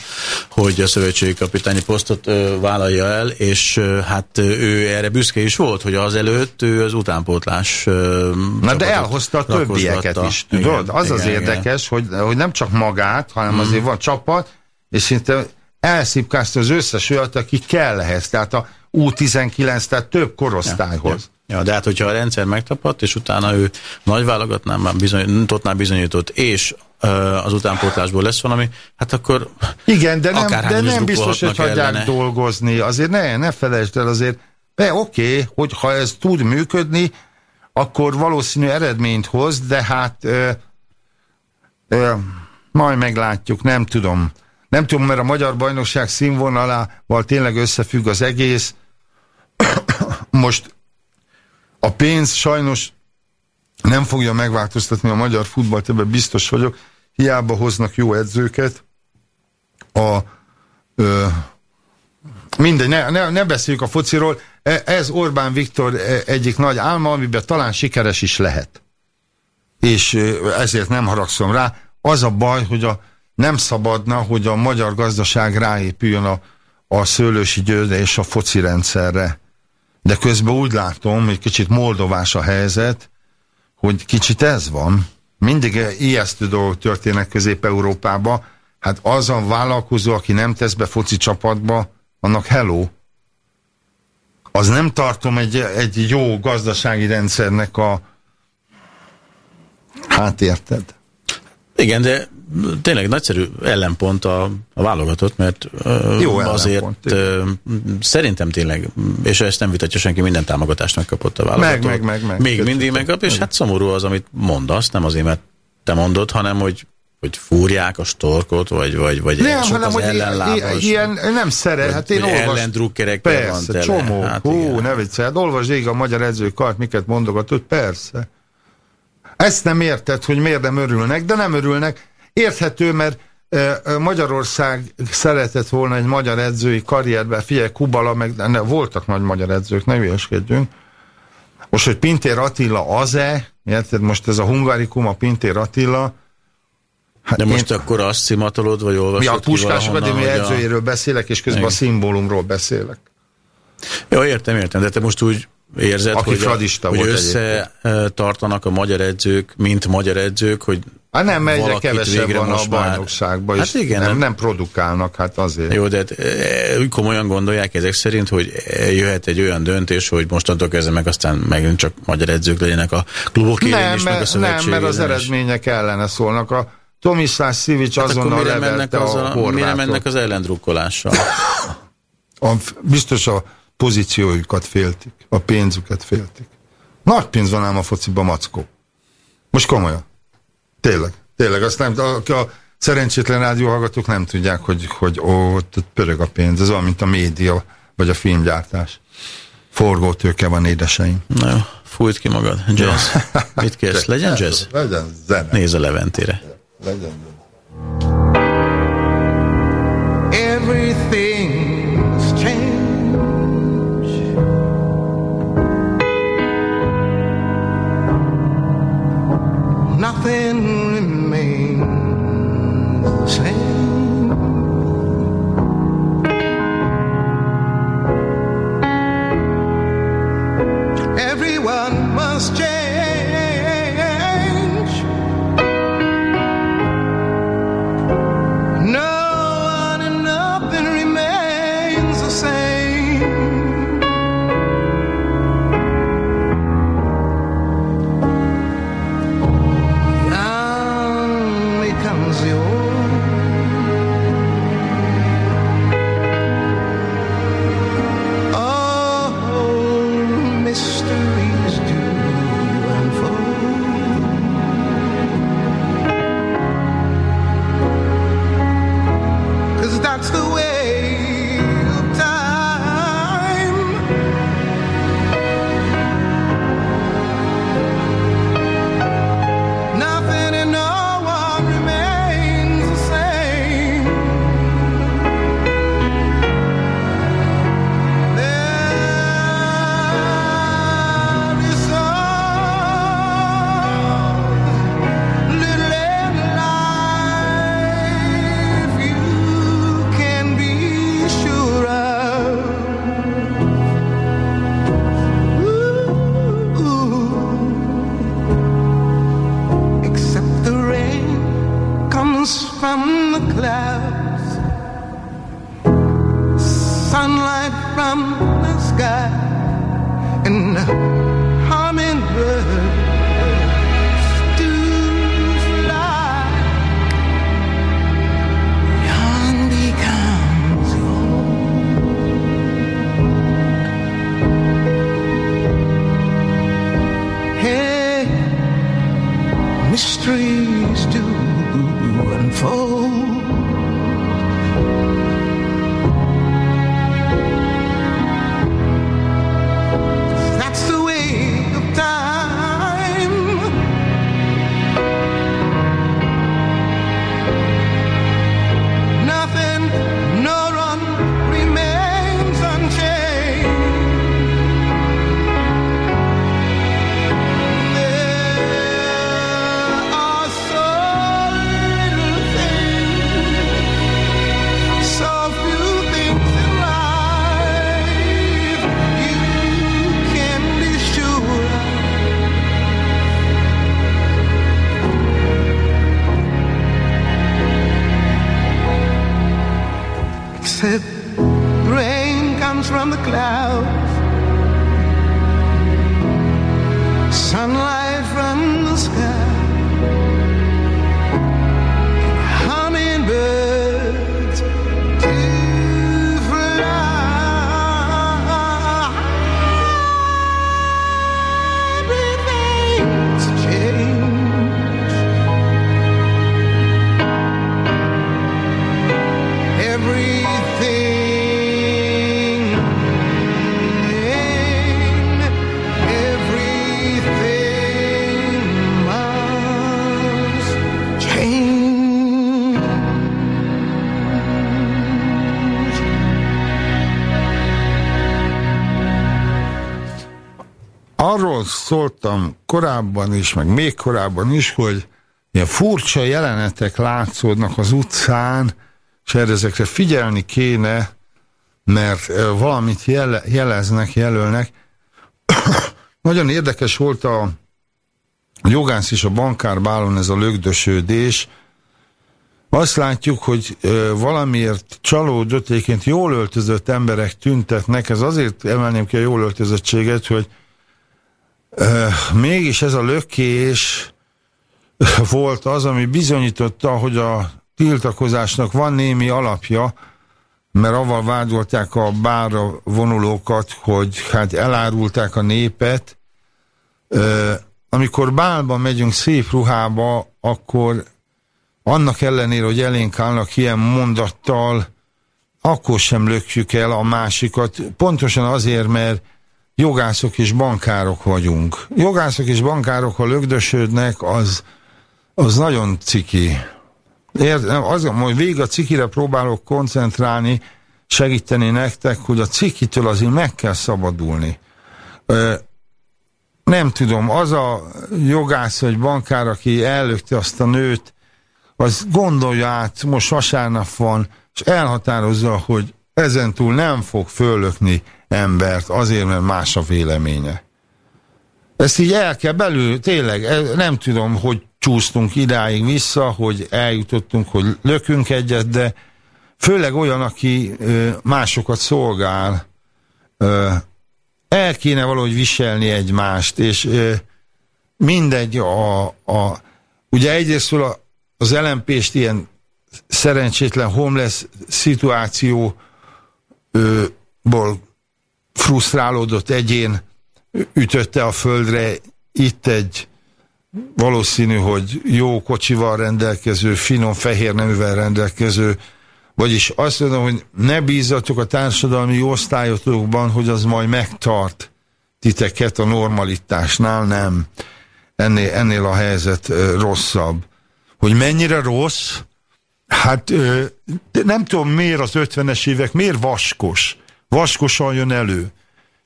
hogy a szövetségi kapitányi posztot ö, vállalja el, és ö, hát ő erre büszke is volt, hogy az előtt ő az utánpótlás ö, Na de elhozta a többieket is, tudod? Igen, az igen, az igen, érdekes, Hogy, hogy nem csak magát, hanem hmm. azért van csapat, és szinte elszipkázta az összes olyat, aki kell ehhez. Tehát a U19, tehát több korosztályhoz. Ja, Ja, de hát, hogyha a rendszer megtapadt, és utána ő nagy válogatnál már bizonyított, bizonyított, és az utánpótlásból lesz valami, hát akkor Igen, de nem, de nem biztos, hogy hagyják ellene. dolgozni. Azért ne, ne felejtsd el, azért de oké, okay, hogy ha ez tud működni, akkor valószínű eredményt hoz, de hát ö, ö, majd meglátjuk, nem tudom. Nem tudom, mert a magyar bajnokság színvonalával tényleg összefügg az egész. Most a pénz sajnos nem fogja megváltoztatni a magyar futballt, ebben biztos vagyok. Hiába hoznak jó edzőket. A, ö, mindegy, ne, ne, ne beszéljük a fociról. E, ez Orbán Viktor e, egyik nagy álma, amiben talán sikeres is lehet. És ezért nem haragszom rá. Az a baj, hogy a, nem szabadna, hogy a magyar gazdaság ráépüljön a, a szőlősi győzde és a foci rendszerre de közben úgy látom, hogy kicsit moldovás a helyzet, hogy kicsit ez van. Mindig ijesztő dolgok történnek Közép-Európába. Hát az a vállalkozó, aki nem tesz be foci csapatba, annak hello. Az nem tartom egy, egy jó gazdasági rendszernek a... Hát érted? Igen, de tényleg nagyszerű ellenpont a, a válogatott, mert Jó azért uh, szerintem tényleg, és ezt nem vitatja senki, minden támogatást megkapott a válogatott. Meg, meg, meg. meg. Még mindig megkap, és hát szomorú az, amit mondasz, nem azért, mert te mondod, hanem hogy hogy fúrják a storkot, vagy, vagy, vagy nem, sok hanem, az ellenlábas. Ilyen nem szeret, hát én olvas... Ellendrukkerekkel van tele. csomó, hát hú, ne viccelj, hát olvasd ég a magyar edzőkart, miket mondogatod, persze. Ezt nem érted, hogy miért nem örülnek, de nem örülnek, Érthető, mert Magyarország szeretett volna egy magyar edzői karrierben, figyelj, Kubala, meg ne, voltak nagy magyar edzők, ne ügyeskedjünk. Most, hogy Pintér Attila az-e, érted, most ez a hungarikum, a Pintér Attila, Hát De most én... akkor azt szimatolod, vagy olvasod Mi a Puskás Akadémia edzőjéről a... beszélek, és közben Igen. a szimbólumról beszélek. Jó, értem, értem, de te most úgy érzed, Aki hogy, a, hogy összetartanak a magyar edzők, mint magyar edzők, hogy Hát nem, egyre kevesebb van a bajnokságban, hát igen, nem, nem produkálnak, hát azért. Jó, de úgy komolyan gondolják ezek szerint, hogy jöhet egy olyan döntés, hogy mostantól kezdve meg aztán megint csak magyar edzők legyenek a klubok nem, is, meg a Nem, mert az eredmények ellene szólnak. A Tomislav Szivics hát azonnal levelte a, a horvátot. Mire mennek az ellendrukkolással? A, biztos a pozíciójukat féltik, a pénzüket féltik. Nagy pénz van ám a fociban, mackó. Most komolyan. Tényleg, tényleg. Azt nem, a, a szerencsétlen rádióhallgatók nem tudják, hogy, hogy ó, pörög a pénz. Ez olyan, mint a média, vagy a filmgyártás. Forgótőke van, édeseim. Na jó, fújt ki magad. Jazz. Mit kérsz? Legyen jazz? Legyen zene. Nézz a Leventére. Legyen zene. sun szóltam korábban is, meg még korábban is, hogy ilyen furcsa jelenetek látszódnak az utcán, és erre ezekre figyelni kéne, mert valamit jele, jeleznek, jelölnek. Nagyon érdekes volt a jogász és a bankárbálon ez a lögdösődés. Azt látjuk, hogy valamiért csalódott, egyébként jól öltözött emberek tüntetnek, ez azért emelném ki a jól öltözöttséget, hogy mégis ez a lökés volt az, ami bizonyította, hogy a tiltakozásnak van némi alapja, mert avval vádolták a bára vonulókat, hogy hát elárulták a népet. Amikor bálba megyünk szép ruhába, akkor annak ellenére, hogy elénk állnak ilyen mondattal, akkor sem lökjük el a másikat, pontosan azért, mert jogászok és bankárok vagyunk. Jogászok és bankárok, ha lögdösödnek, az, az nagyon ciki. Értem, az, hogy végig a cikire próbálok koncentrálni, segíteni nektek, hogy a cikitől azért meg kell szabadulni. Ö, nem tudom, az a jogász vagy bankár, aki ellökte azt a nőt, az gondolja át, most vasárnap van, és elhatározza, hogy ezentúl nem fog fölökni embert azért, mert más a véleménye. Ezt így el kell belül, tényleg, nem tudom, hogy csúsztunk idáig vissza, hogy eljutottunk, hogy lökünk egyet, de főleg olyan, aki másokat szolgál, el kéne valahogy viselni egymást, és mindegy, a, a, ugye egyrészt az LMP-st ilyen szerencsétlen homeless szituációból frusztrálódott egyén ütötte a földre, itt egy valószínű, hogy jó kocsival rendelkező, finom fehér neművel rendelkező, vagyis azt mondom, hogy ne bízzatok a társadalmi osztályotokban, hogy az majd megtart titeket a normalitásnál, nem. Ennél, ennél a helyzet rosszabb. Hogy mennyire rossz? Hát nem tudom miért az 50-es évek, miért vaskos vaskosan jön elő.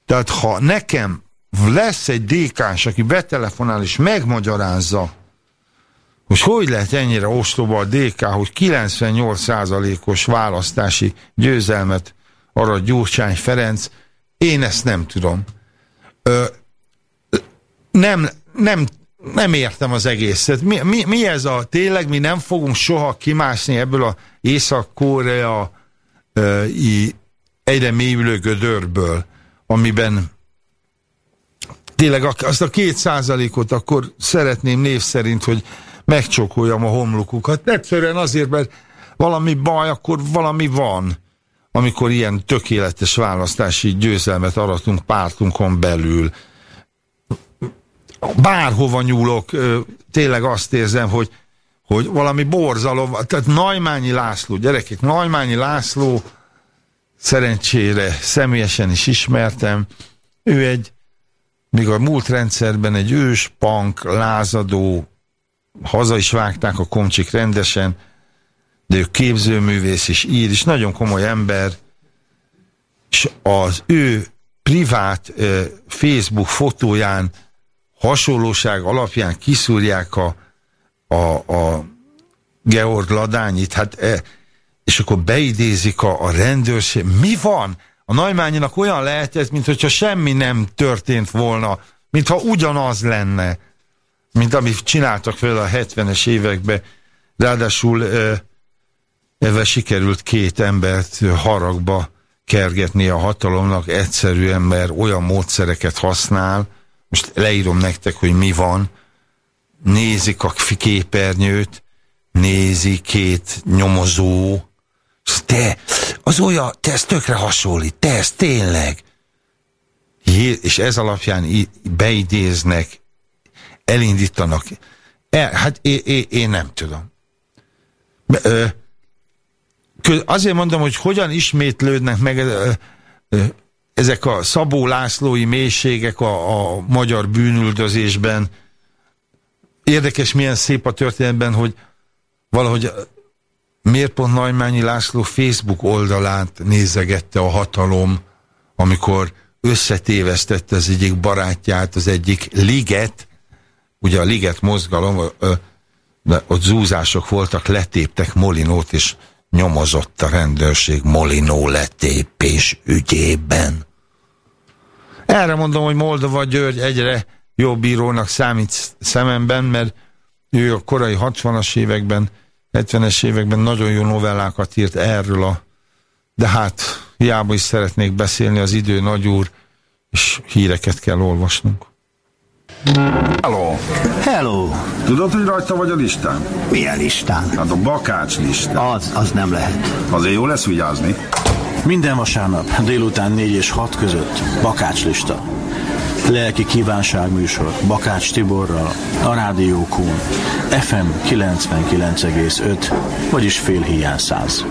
Tehát ha nekem lesz egy DK-s, aki betelefonál és megmagyarázza, hogy hogy lehet ennyire ostoba a DK, hogy 98%-os választási győzelmet arra Gyurcsány Ferenc, én ezt nem tudom. Ö, nem, nem, nem értem az egészet. Mi, mi, mi ez a, tényleg mi nem fogunk soha kimászni ebből a Észak-Korea egyre mélyülő gödörből, amiben tényleg azt a két százalékot akkor szeretném név szerint, hogy megcsokoljam a homlokukat. Egyszerűen azért, mert valami baj, akkor valami van, amikor ilyen tökéletes választási győzelmet aratunk pártunkon belül. Bárhova nyúlok, tényleg azt érzem, hogy, hogy valami borzalom, tehát Najmányi László, gyerekek, Najmányi László szerencsére személyesen is ismertem, ő egy még a múlt rendszerben egy ős, pank, lázadó, haza is vágták a komcsik rendesen, de ő képzőművész és ír, és nagyon komoly ember, és az ő privát uh, Facebook fotóján hasonlóság alapján kiszúrják a, a, a Georg Ladányit, hát e, és akkor beidézik a, a rendőrség. Mi van? A Najmányinak olyan lehetett, mintha semmi nem történt volna, mintha ugyanaz lenne, mint amit csináltak fel a 70-es években. Ráadásul ebben sikerült két embert haragba kergetni a hatalomnak, egyszerű ember olyan módszereket használ, most leírom nektek, hogy mi van, nézik a képernyőt, nézi két nyomozó, te, az olyan, te ezt tökre hasonlít, te ezt tényleg. És ez alapján beidéznek, elindítanak. E, hát én, én, én nem tudom. Ö, azért mondom, hogy hogyan ismétlődnek meg ö, ö, ezek a Szabó Lászlói mélységek a, a magyar bűnüldözésben. Érdekes, milyen szép a történetben, hogy valahogy miért pont Nagymányi László Facebook oldalát nézegette a hatalom, amikor összetévesztette az egyik barátját, az egyik liget, ugye a liget mozgalom, de ott zúzások voltak, letéptek Molinót, és nyomozott a rendőrség Molinó letépés ügyében. Erre mondom, hogy Moldova György egyre jobb bírónak számít szememben, mert ő a korai 60-as években 70-es években nagyon jó novellákat írt erről a de hát hiába is szeretnék beszélni az idő nagyúr, és híreket kell olvasnunk. Hello! Hello! Tudod, hogy rajta vagy a listán? Milyen listán? Hát a bakács listán. Az, az nem lehet. Azért jó lesz vigyázni. Minden vasárnap délután 4 és 6 között bakács lista. Lelki kívánság műsor Bakács Tiborral, a Rádió Kun, FM 99,5, vagyis fél hiány száz.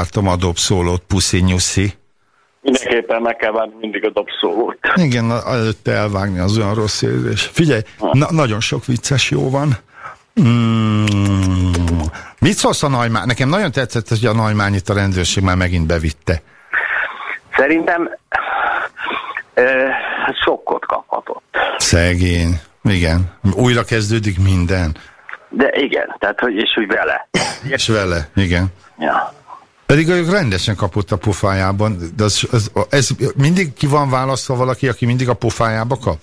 Megvártam a dobszólót, puszi nyuszi. Mindenképpen meg kell várni mindig a dobszólót. Igen, előtte elvágni az olyan rossz érzés. Figyelj, na, nagyon sok vicces jó van. Mm, mit szólsz a Najmán? Nekem nagyon tetszett, hogy a Najmán itt a rendőrség már megint bevitte. Szerintem ö, sokkot kaphatott. Szegény. Igen. Újra kezdődik minden. De igen, tehát hogy és úgy vele. És vele, igen. Ja. Pedig ők rendesen kapott a pofájában, de az, az, ez mindig ki van választva valaki, aki mindig a pofájába kap?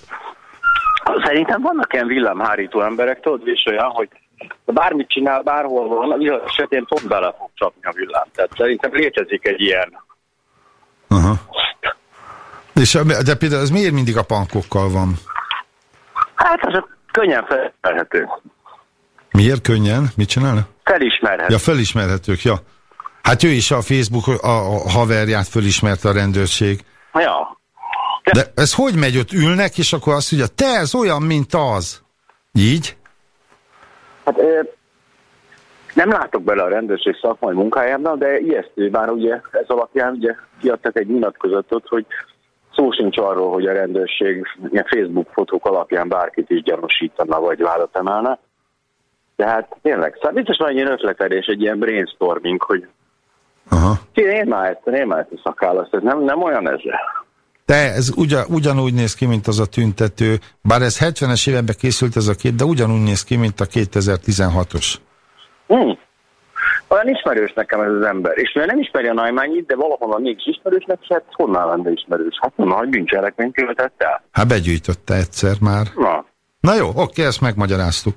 Szerintem vannak ilyen villámhárító emberek, tudod, és olyan, hogy bármit csinál, bárhol van, a esetén pont bele fog csapni a villám. Tehát szerintem létezik egy ilyen. Aha. És, de például ez miért mindig a pankokkal van? Hát az a könnyen felismerhető. Miért könnyen? Mit csinálna? Felismerhető. Ja, felismerhetők, ja. Hát ő is a Facebook a, a haverját felismerte a rendőrség. Ja. De ez hogy megy, ott ülnek, és akkor azt mondja, te ez olyan, mint az. Így? Hát ö, nem látok bele a rendőrség szakmai munkájában, de ijesztő, bár ugye ez alapján ugye kiadtak egy nyilatkozatot, hogy szó sincs arról, hogy a rendőrség ilyen Facebook fotók alapján bárkit is gyanúsítana, vagy vádat emelne. De hát tényleg, szóval biztos van egy ilyen ötletelés, egy ilyen brainstorming, hogy Aha. én már ezt a szakállaszt, ez nem, nem olyan ez. De ez ugyan, ugyanúgy néz ki, mint az a tüntető, bár ez 70-es években készült ez a két, de ugyanúgy néz ki, mint a 2016-os. Hmm. Olyan ismerős nekem ez az ember. És nem ismeri a Najmányit, de valahol mégis ismerősnek, hát honnan lenne ismerős? Hát nem, hogy bűncselekményt követett el. Hát begyűjtötte egyszer már. Na, Na jó, oké, ezt megmagyaráztuk.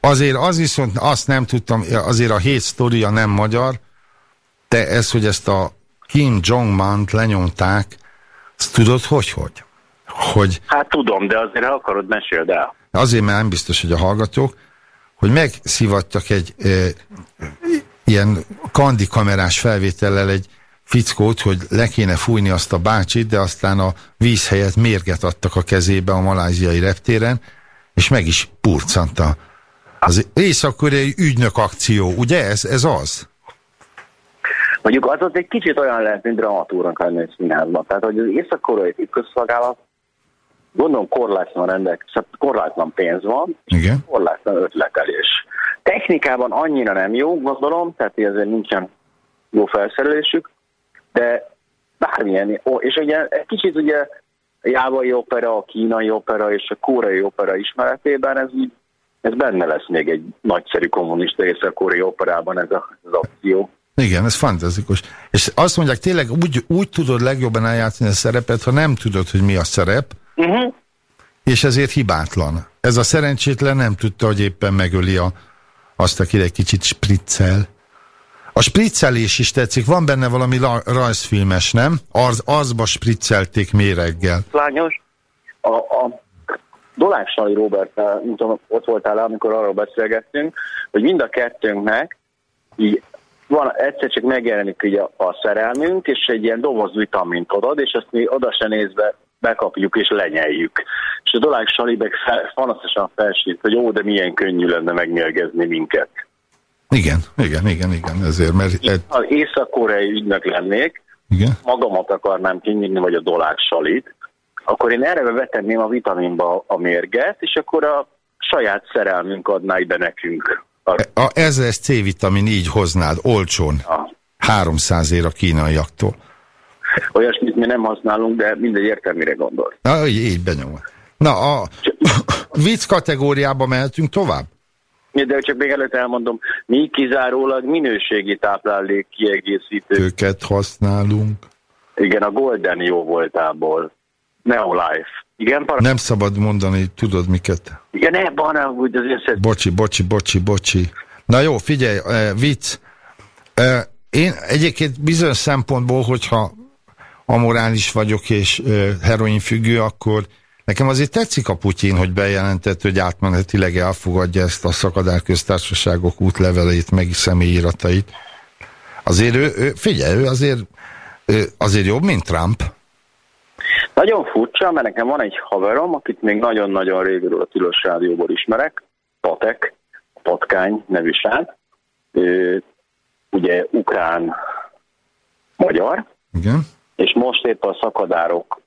Azért az viszont azt nem tudtam, azért a hét sztoria nem magyar, de ez, hogy ezt a Kim Jong-mant lenyomták, azt tudod, hogy hogy? Hogy hát tudom, de azért ha akarod, meséld el. azért, mert nem biztos, hogy a hallgatók, hogy megszivattak egy e, ilyen kandi kamerás felvétellel egy fickót, hogy le kéne fújni azt a bácsit, de aztán a víz helyett mérget adtak a kezébe a maláziai reptéren, és meg is purcanta. Az észak-koreai ügynök akció, ugye ez, ez az? Mondjuk az ott egy kicsit olyan lehet, mint dramatúrnak lenni egy színházban. Tehát, hogy az észak-koreai titkosszolgálat gondolom korlátlan rendelkezik, korlátlan pénz van, Igen. korlátlan ötletelés. Technikában annyira nem jó, gondolom, tehát ezért nincsen jó felszerelésük, de bármilyen, ó, és ugye egy kicsit ugye a jávai opera, a kínai opera és a koreai opera ismeretében ez így, ez benne lesz még egy nagyszerű kommunista észak-koreai operában ez a, az akció. Igen, ez fantasztikus. És azt mondják, tényleg úgy, úgy tudod legjobban eljátszani a szerepet, ha nem tudod, hogy mi a szerep, Uh-huh. és ezért hibátlan. Ez a szerencsétlen nem tudta, hogy éppen megöli a, azt, akire egy kicsit spriccel. A spriccelés is tetszik, van benne valami la- rajzfilmes, nem? Az, azba spriccelték méreggel. Lányos, a, a Dolák Sali Robert, nem tudom, ott voltál, amikor arról beszélgettünk, hogy mind a kettőnknek így van, egyszer csak megjelenik így a, szerelmünk, és egy ilyen doboz vitamint adod, és azt mi oda se nézve bekapjuk és lenyeljük. És a Dolák Sali meg fel, fanasztosan felsít, hogy ó, de milyen könnyű lenne megmérgezni minket. Igen, igen, igen, igen, ezért, mert... Ed, Ha észak-koreai ügynök lennék, igen? magamat akarnám kinyírni, vagy a Dolák Salit, akkor én erre vetenném a vitaminba a mérget, és akkor a saját szerelmünk adná ide nekünk. A, ezres C-vitamin így hoznád, olcsón, a, 300 ér a kínaiaktól. olyasmit mi nem használunk, de mindegy értelmire gondol. Na, így, így benyomod. Na, a vicc kategóriába mehetünk tovább? De csak még előtt elmondom, mi kizárólag minőségi táplálék kiegészítő. Őket használunk. Igen, a Golden jó voltából. Neolife. Igen, para? Nem szabad mondani, tudod miket. Igen, ne, úgy az összes... Bocsi, bocsi, bocsi, bocsi. Na jó, figyelj, eh, vicc. Eh, én egyébként bizonyos szempontból, hogyha amorális vagyok és eh, heroinfüggő, akkor nekem azért tetszik a Putyin, hogy bejelentett, hogy átmenetileg elfogadja ezt a szakadárköztársaságok útleveleit, meg személyiratait. Azért ő, ő figyelj, ő azért, ő azért jobb, mint Trump. Nagyon furcsa, mert nekem van egy haverom, akit még nagyon-nagyon régről a Tilos Rádióból ismerek, Patek, Patkány nevű srác. Ugye ukrán magyar, Igen. és most épp a szakadárok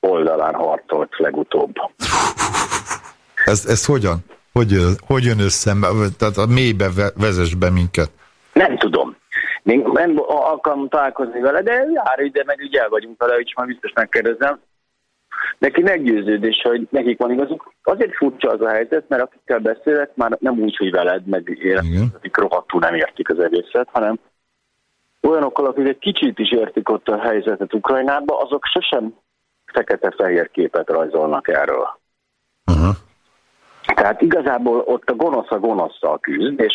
oldalán harcolt legutóbb. Ez, ez hogyan? Hogy, hogy jön össze? Tehát a mélybe ve- vezess be minket. Nem tudom. Még nem alkalmam találkozni vele, de jár ide, meg ugye el vagyunk vele, úgyhogy már biztos megkérdezem. Neki meggyőződés, hogy nekik van igazuk. Azért furcsa az a helyzet, mert akikkel beszélek, már nem úgy, hogy veled, meg én, akik rohadtul nem értik az egészet, hanem olyanokkal, akik egy kicsit is értik ott a helyzetet Ukrajnában, azok sosem fekete-fehér képet rajzolnak erről. Aha. Tehát igazából ott a gonosz a gonoszszal küzd, és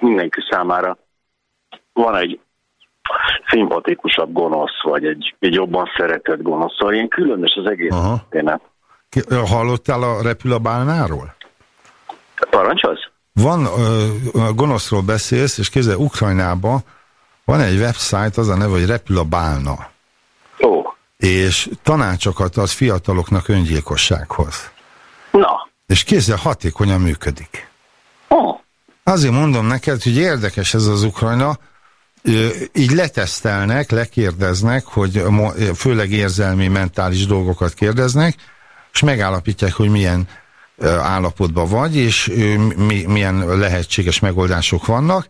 mindenki számára van egy szimpatikusabb gonosz, vagy egy, egy jobban szeretett gonosz. Szóval ilyen különös az egész Aha. Ki- Hallottál a repülabálnáról? Parancsolsz? Van, ö, a gonoszról beszélsz, és kézzel Ukrajnában van egy website, az a neve, hogy Repülabálna. Ó, És tanácsokat az fiataloknak öngyilkossághoz. na. És kézzel hatékonyan működik. Ó, Azért mondom neked, hogy érdekes ez az Ukrajna, így letesztelnek, lekérdeznek, hogy főleg érzelmi, mentális dolgokat kérdeznek, és megállapítják, hogy milyen állapotban vagy, és milyen lehetséges megoldások vannak,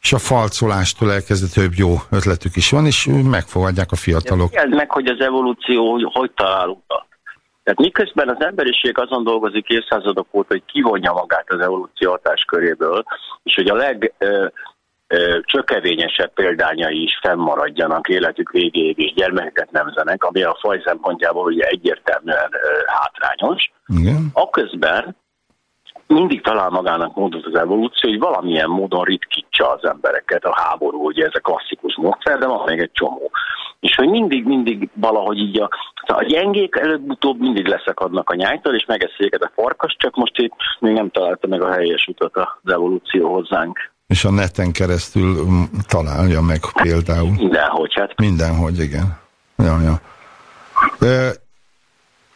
és a falcolástól elkezdett több jó ötletük is van, és megfogadják a fiatalok. Figyeld meg, hogy az evolúció hogy, hogy talál. Tehát miközben az emberiség azon dolgozik évszázadok óta, hogy kivonja magát az evolúció hatásköréből, és hogy a leg ö, csökevényesebb példányai is fennmaradjanak életük végéig, és gyermekeket nemzenek, ami a faj szempontjából ugye egyértelműen hátrányos. Igen? Aközben mindig talál magának módot az evolúció, hogy valamilyen módon ritkítsa az embereket. A háború, ugye ez a klasszikus módszer, de van még egy csomó. És hogy mindig-mindig valahogy így a, a gyengék előbb-utóbb mindig leszakadnak a nyájtól, és megeszik a farkas, csak most itt még nem találta meg a helyes utat az evolúció hozzánk. És a neten keresztül mm, találja meg például. Mindenhogy, hát Mindenhogy, igen. Ja, ja. Ö,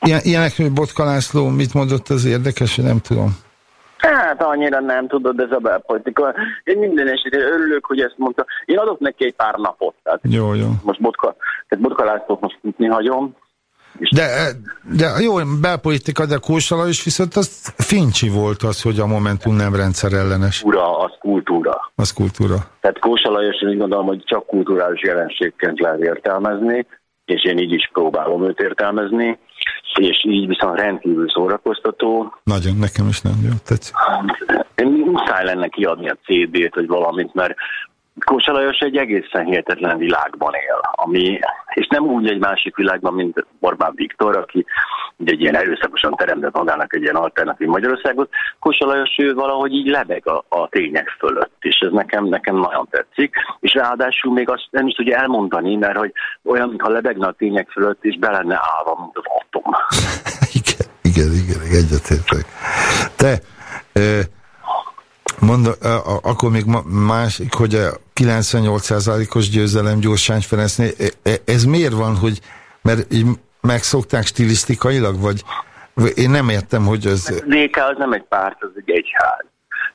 ilyen, ilyenek, hogy Botka László mit mondott, az érdekes, nem tudom. Hát annyira nem tudod, ez a belpolitika. Én minden esetre örülök, hogy ezt mondta. Én adok neki egy pár napot. Tehát Jó, jó. most Botka, tehát Botka Lászlót most futni hagyom. És De, de jó, belpolitika, de Kósa Lajos viszont az fincsi volt az, hogy a Momentum nem rendszer ellenes. kultúra, az kultúra. Az kultúra. Tehát Kósa Lajos, én úgy gondolom, hogy csak kulturális jelenségként lehet értelmezni, és én így is próbálom őt értelmezni, és így viszont rendkívül szórakoztató. Nagyon, nekem is nem jó tetszik. Én muszáj lenne kiadni a CD-t, vagy valamit, mert Kósa Lajos egy egészen hihetetlen világban él, ami, és nem úgy egy másik világban, mint Orbán Viktor, aki egy ilyen erőszakosan teremtett magának egy ilyen alternatív Magyarországot. Kósa Lajos ő valahogy így lebeg a, a tények fölött, és ez nekem, nekem nagyon tetszik. És ráadásul még azt nem is tudja elmondani, mert hogy olyan, mintha lebegne a tények fölött, és be lenne állva, mint az atom. Igen, igen, igen, egyetértek. Te, ö, mondom, akkor még másik, hogy a 98%-os győzelem Gyurcsány Ferencnél, e- e- ez miért van, hogy, mert így megszokták stilisztikailag, vagy én nem értem, hogy az... A DK az nem egy párt, az egy egyház.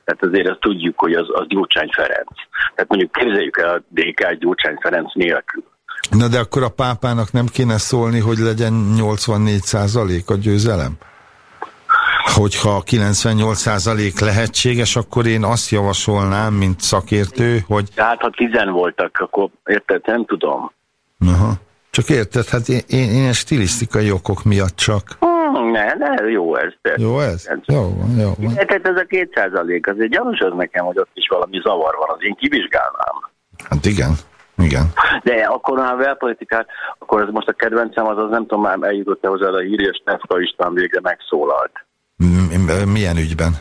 Tehát azért azt tudjuk, hogy az, az Gyurcsány Ferenc. Tehát mondjuk képzeljük el a DK Gyurcsány Ferenc nélkül. Na de akkor a pápának nem kéne szólni, hogy legyen 84% a győzelem? Hogyha 98% lehetséges, akkor én azt javasolnám, mint szakértő, hogy Tehát ha tizen voltak, akkor érted, nem tudom. Aha. Csak érted, hát én, én, én stilisztikai okok miatt csak. Hmm, ne, ne, jó ez. persze. Jó ez? Jó van, jó van. Tehát ez a két százalék, azért gyanús az nekem, hogy ott is valami zavar van, az én kivizsgálnám. Hát igen, igen. De akkor ha a belpolitikát, akkor ez most a kedvencem, az, az nem tudom már eljutott-e hozzá a hír, és Nefka István végre megszólalt. Milyen ügyben?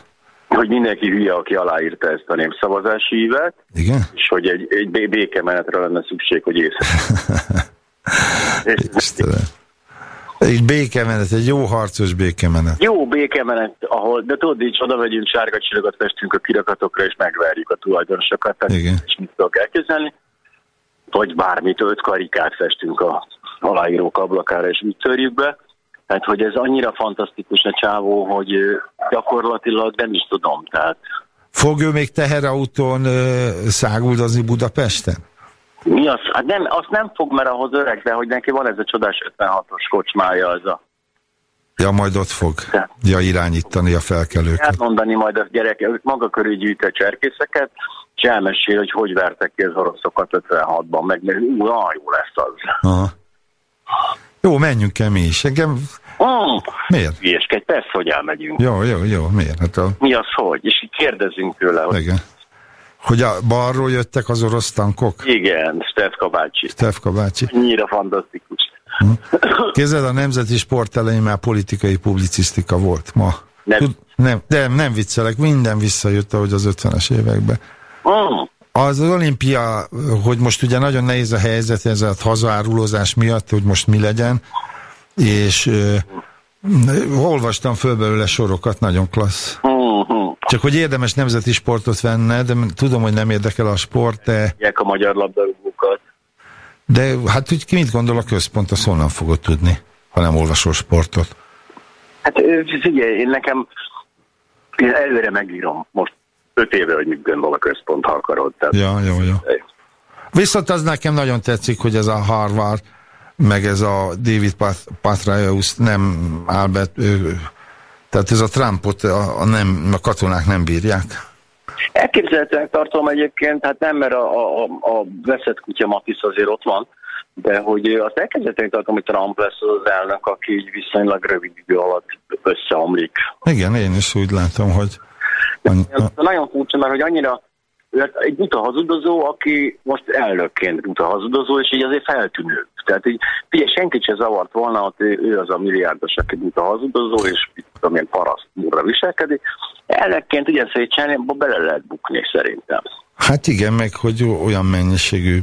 Hogy mindenki hülye, aki aláírta ezt a népszavazási ívet, Igen? és hogy egy, egy bé- békemenetre lenne szükség, hogy észre. És Istenem. Egy békemenet, egy jó harcos békemenet. jó békemenet, ahol, de tudod, így oda megyünk, sárga csillagot festünk a kirakatokra, és megverjük a tulajdonosokat, tehát Igen. és mit tudok elképzelni. Vagy bármit, öt karikát festünk a aláírók ablakára, és úgy törjük be. Tehát, hogy ez annyira fantasztikus a csávó, hogy gyakorlatilag nem is tudom, tehát Fog ő még teherautón száguldozni Budapesten? Mi az? Hát nem, azt nem fog, mert ahhoz öreg, de hogy neki van ez a csodás 56-os kocsmája, az a Ja, majd ott fog ja, irányítani a felkelőket. Elmondani majd a gyerek, ők maga körül gyűjtő cserkészeket, és elmesél, hogy hogy vertek ki az oroszokat 56-ban, meg ú, jó lesz az. Aha. Jó, menjünk el mi is. Engem... Mm. Miért? Hülyeskedj, persze, hogy elmegyünk. Jó, jó, jó, miért? Hát a... Mi az, hogy? És így kérdezzünk tőle, hogy... Igen. Hogy a balról jöttek az orosz tankok? Igen, Stefka bácsi. Stefka bácsi. Nyíra fantasztikus. Képzeld, a Nemzeti Sport elején már politikai publicisztika volt ma. Nem. Tud, nem, de nem viccelek, minden visszajött, ahogy az 50-es években. Mm. Az olimpia, hogy most ugye nagyon nehéz a helyzet ez a hazaárulózás miatt, hogy most mi legyen, és ö, olvastam föl belőle sorokat, nagyon klassz. Csak hogy érdemes nemzeti sportot venned, tudom, hogy nem érdekel a sport, de, a magyar labdarúgókat. de hát úgy ki mit gondol a központ, azt honnan fogod tudni, ha nem olvasol sportot. Hát figyelj, én nekem én előre megírom most öt éve, hogy mit gondol a központ, ha akarod. Tehát, Ja, jó, jó. Viszont az nekem nagyon tetszik, hogy ez a Harvard, meg ez a David Pat- Patraius nem Albert, ő, tehát ez a Trumpot a, a, nem, a katonák nem bírják. Elképzelhetően tartom egyébként, hát nem, mert a, a, a veszett kutya Matisz azért ott van, de hogy azt elképzelhetően tartom, hogy Trump lesz az az elnök, aki viszonylag rövid idő alatt összeomlik. Igen, én is úgy látom, hogy Ez nagyon furcsa, mert hogy annyira hát egy buta hazudozó, aki most elnökként buta hazudozó, és így azért feltűnő. Tehát így, figyelj, senkit se zavart volna, hogy ő, az a milliárdos, aki buta hazudozó, és tudom én paraszt múlra viselkedik. Elnökként ugye abba bele lehet bukni szerintem. hát igen, meg hogy olyan mennyiségű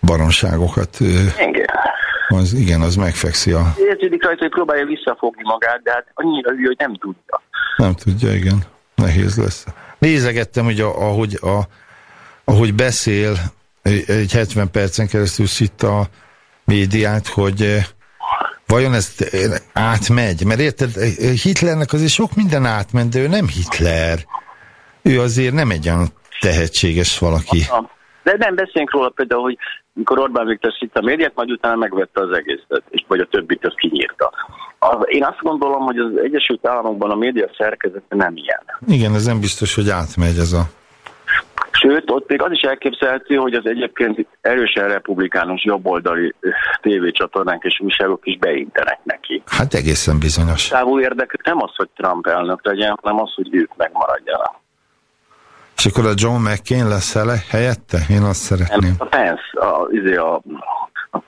baromságokat, Igen. az, igen, az megfekszi a... Érződik rajta, hogy próbálja visszafogni magát, de hát annyira hülye, hogy nem tudja. Nem tudja, igen. Nehéz lesz. Nézegettem, hogy a, ahogy, a, ahogy beszél, egy egy 70 percen keresztül szitta a médiát, hogy eh, vajon ez eh, átmegy? Mert érted, eh, Hitlernek azért sok minden átment, de ő nem Hitler. Ő azért nem egy olyan tehetséges valaki. De nem beszéljünk róla például, hogy mikor Orbán Viktor szitta a médiát, majd utána megvette az egészet, és vagy a többit azt kinyírta. Az, én azt gondolom, hogy az Egyesült Államokban a média szerkezete nem ilyen. Igen, ez nem biztos, hogy átmegy ez a... Sőt, ott még az is elképzelhető, hogy az egyébként erősen republikánus jobboldali tévécsatornák és újságok is beintenek neki. Hát egészen bizonyos. Távú érdekük nem az, hogy Trump elnök legyen, hanem az, hogy ők megmaradjanak. És akkor a John McCain lesz hele, helyette? Én azt szeretném. a Pence, a, izé a, a,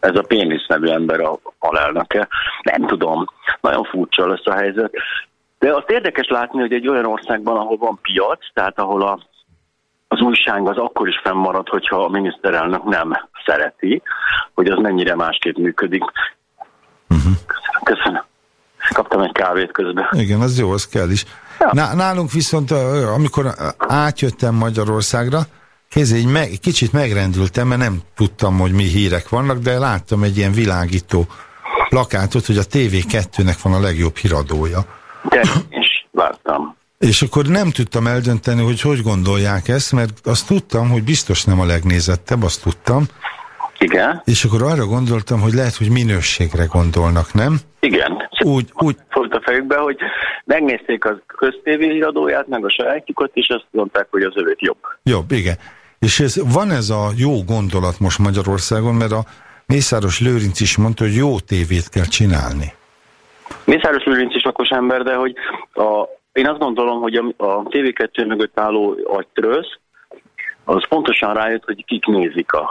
ez a pénisz nevű ember a alelnöke. Nem tudom, nagyon furcsa lesz a helyzet. De azt érdekes látni, hogy egy olyan országban, ahol van piac, tehát ahol a, az újság az akkor is fennmarad, hogyha a miniszterelnök nem szereti, hogy az mennyire másképp működik. Uh-huh. Köszönöm. Kaptam egy kávét közben. Igen, az jó, az kell is. Ná, nálunk viszont, amikor átjöttem Magyarországra, kézzel így meg, kicsit megrendültem, mert nem tudtam, hogy mi hírek vannak, de láttam egy ilyen világító plakátot, hogy a TV2-nek van a legjobb híradója. De én is láttam. És akkor nem tudtam eldönteni, hogy hogy gondolják ezt, mert azt tudtam, hogy biztos nem a legnézettebb, azt tudtam, Igen, és akkor arra gondoltam, hogy lehet, hogy minőségre gondolnak, nem? igen. Úgy, úgy, Folt a fejükbe, hogy megnézték a köztévé híradóját, meg a sajátjukat, és azt mondták, hogy az övét jobb. Jobb, igen. És ez, van ez a jó gondolat most Magyarországon, mert a Mészáros Lőrinc is mondta, hogy jó tévét kell csinálni. Mészáros Lőrinc is lakos ember, de hogy a, én azt gondolom, hogy a, a TV2 mögött álló agytrösz, az pontosan rájött, hogy kik nézik a,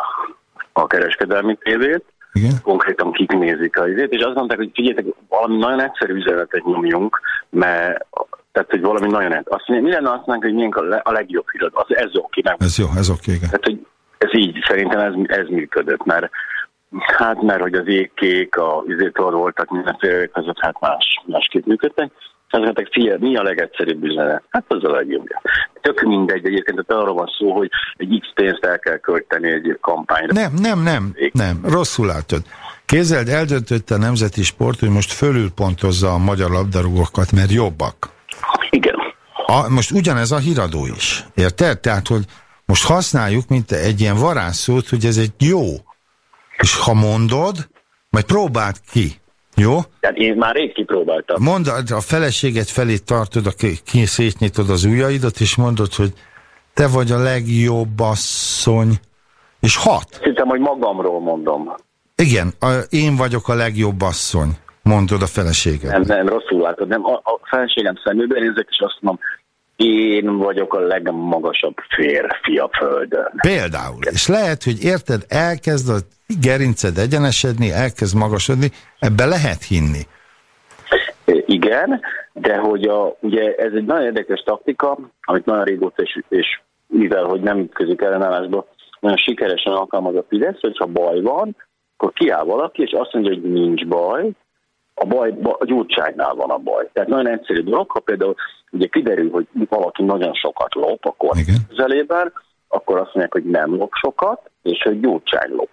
a kereskedelmi tévét, Igen? konkrétan kik nézik a izét, és azt mondták, hogy figyeljetek, valami nagyon egyszerű üzenetet nyomjunk, mert tehát, hogy valami nagyon egyszerű. Azt mondja, mi lenne azt mondják, hogy milyen a, le, a legjobb hírad, az ez oké, meg Ez jó, ez oké, igen. Tehát, hogy ez így, szerintem ez, ez működött, mert hát mert hogy az égkék, a izétől voltak mindenféle között, hát más, másképp működtek. Azt mondták, figyelj, mi a legegyszerűbb üzenet? Hát az a legjobb. Tök mindegy egyébként, tehát arról van szó, hogy egy X pénzt el kell költeni egy kampányra. Nem, nem, nem, nem, rosszul látod. Kézeld, eldöntötte a nemzeti sport, hogy most fölülpontozza a magyar labdarúgókat, mert jobbak. Igen. A, most ugyanez a híradó is. Érted? Tehát, hogy most használjuk, mint egy ilyen varázsszót, hogy ez egy jó. És ha mondod, majd próbáld ki. Jó? Tehát én már rég kipróbáltam. Mondd, a feleséget felé tartod, a ki szétnyitod az ujjaidat, és mondod, hogy te vagy a legjobb asszony, és hat. Hiszem, hogy magamról mondom. Igen, a, én vagyok a legjobb asszony, mondod a feleséged. Nem, nem, rosszul látod. Nem, a, a feleségem szemében nézek, és azt mondom, én vagyok a legmagasabb férfi a földön. Például. És lehet, hogy érted, elkezd a gerinced egyenesedni, elkezd magasodni, ebbe lehet hinni. Igen, de hogy a, ugye ez egy nagyon érdekes taktika, amit nagyon régóta, és, és mivel hogy nem ütközik ellenállásba, nagyon sikeresen alkalmaz a Fidesz, hogyha baj van, akkor kiáll valaki, és azt mondja, hogy nincs baj, a baj, a gyurcsánynál van a baj. Tehát nagyon egyszerű dolog, ha például ugye kiderül, hogy valaki nagyon sokat lop a közelében, akkor azt mondják, hogy nem lop sokat, és hogy gyurcsány lop.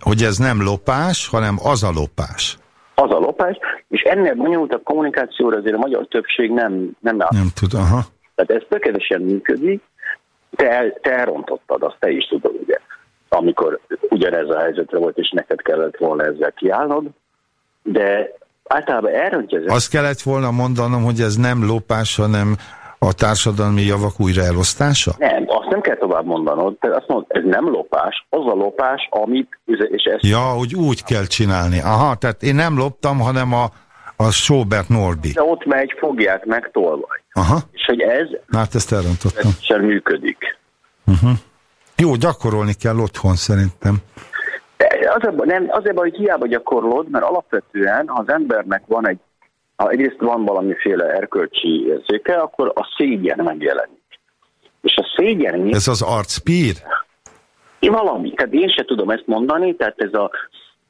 Hogy ez nem lopás, hanem az a lopás. Az a lopás, és ennél bonyolult a kommunikációra azért a magyar többség nem, nem áll. Nem tud, aha. Tehát ez tökéletesen működik, te, el, te elrontottad, azt te is tudod, ugye. Amikor ugyanez a helyzetre volt, és neked kellett volna ezzel kiállnod, de általában elrontja az... Azt kellett volna mondanom, hogy ez nem lopás, hanem a társadalmi javak újra elosztása? Nem, azt nem kell tovább mondanod. Te azt mondod, ez nem lopás, az a lopás, amit... És ezt... Ja, hogy úgy kell csinálni. Aha, tehát én nem loptam, hanem a, a Sobert Nordi. De ott megy, fogják meg tolvaj. Aha. És hogy ez... Hát ezt elrontottam. Ez működik. Uh -huh. Jó, gyakorolni kell otthon szerintem. Az nem, azért, hogy hiába gyakorlod, mert alapvetően, ha az embernek van egy, ha egyrészt van valamiféle erkölcsi érzéke, akkor a szégyen megjelenik. És a szégyen... Ez az arcpír? Valami. Tehát én se tudom ezt mondani, tehát ez a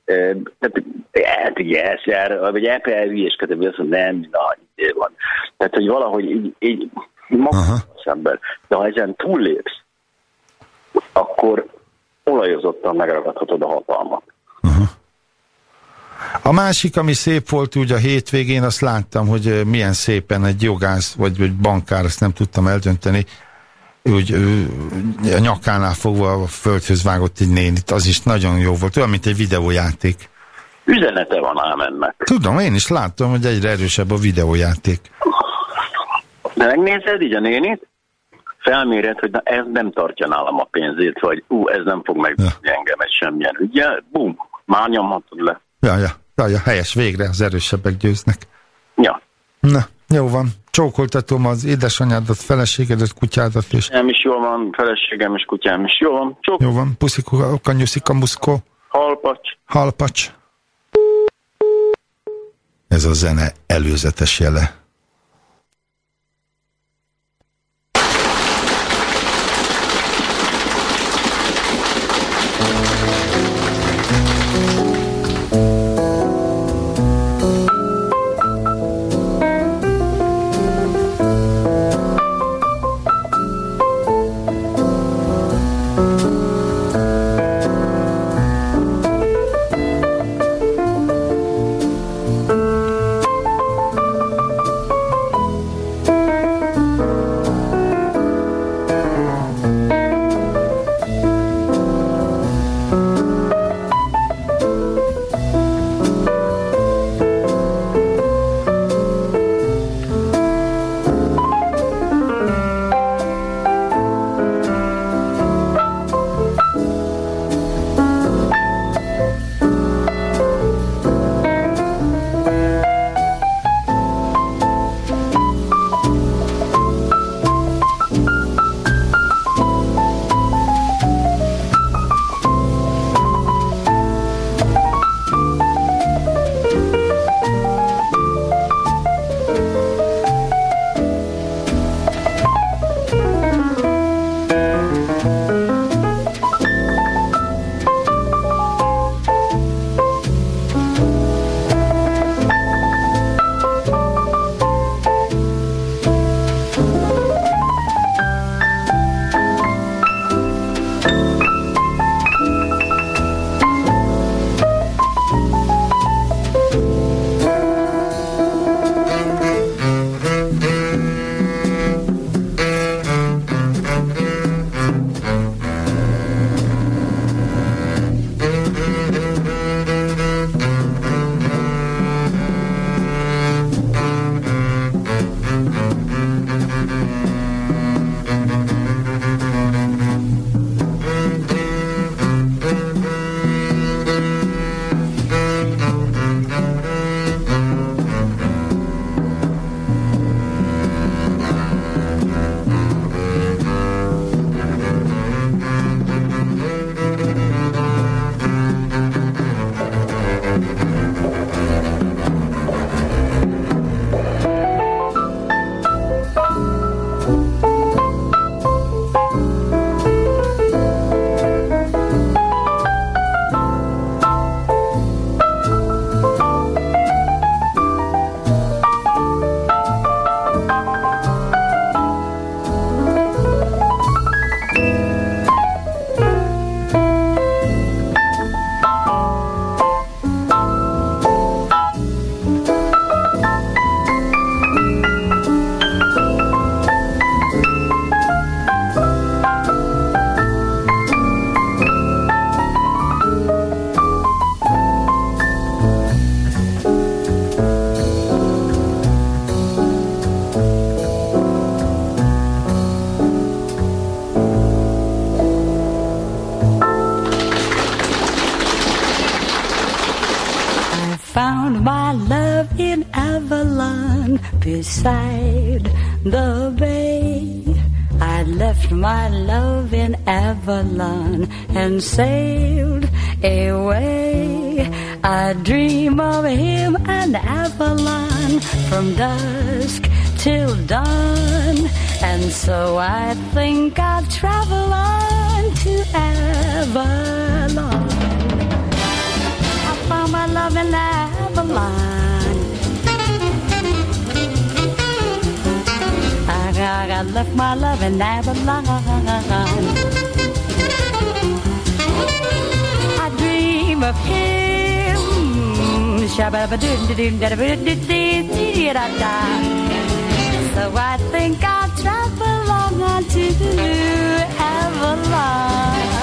tehát eltigyelsz, vagy elhülyéskedem, hogy azt mondom, nem, na, idő van. Tehát, hogy valahogy így, így maga az ember. De ha ezen túllépsz, akkor olajozottan megragadhatod a hatalmat. -huh. A másik, ami szép volt úgy a hétvégén, azt láttam, hogy milyen szépen egy jogász, vagy, vagy bankár, azt nem tudtam eldönteni, úgy ő, a nyakánál fogva a földhöz vágott egy nénit, az is nagyon jó volt, olyan, mint egy videójáték. Üzenete van ám ennek. Tudom, én is láttam, hogy egyre erősebb a videójáték. De megnézed így a nénit, felméred, hogy na, ez nem tartja nálam a pénzét, vagy ú, ez nem fog meg ja. engem egy semmilyen ügye, bum, már nyomhatod le. Ja, ja, ja, ja, helyes, végre az erősebbek győznek. Ja. Na, jó van. Csókoltatom az édesanyádat, feleségedet, kutyádat is. Nem is jól van, feleségem és kutyám is. Jó van, csók. Jó van, puszika, kanyuszika, muszkó. Halpacs. Halpacs. Ez a zene előzetes jele. Beside the bay. I left my love in Avalon and sailed away. I dream of him and Avalon from dusk till dawn. And so I think I'll travel left my love in Avalon. I dream of him. So I think I'll travel on to Avalon.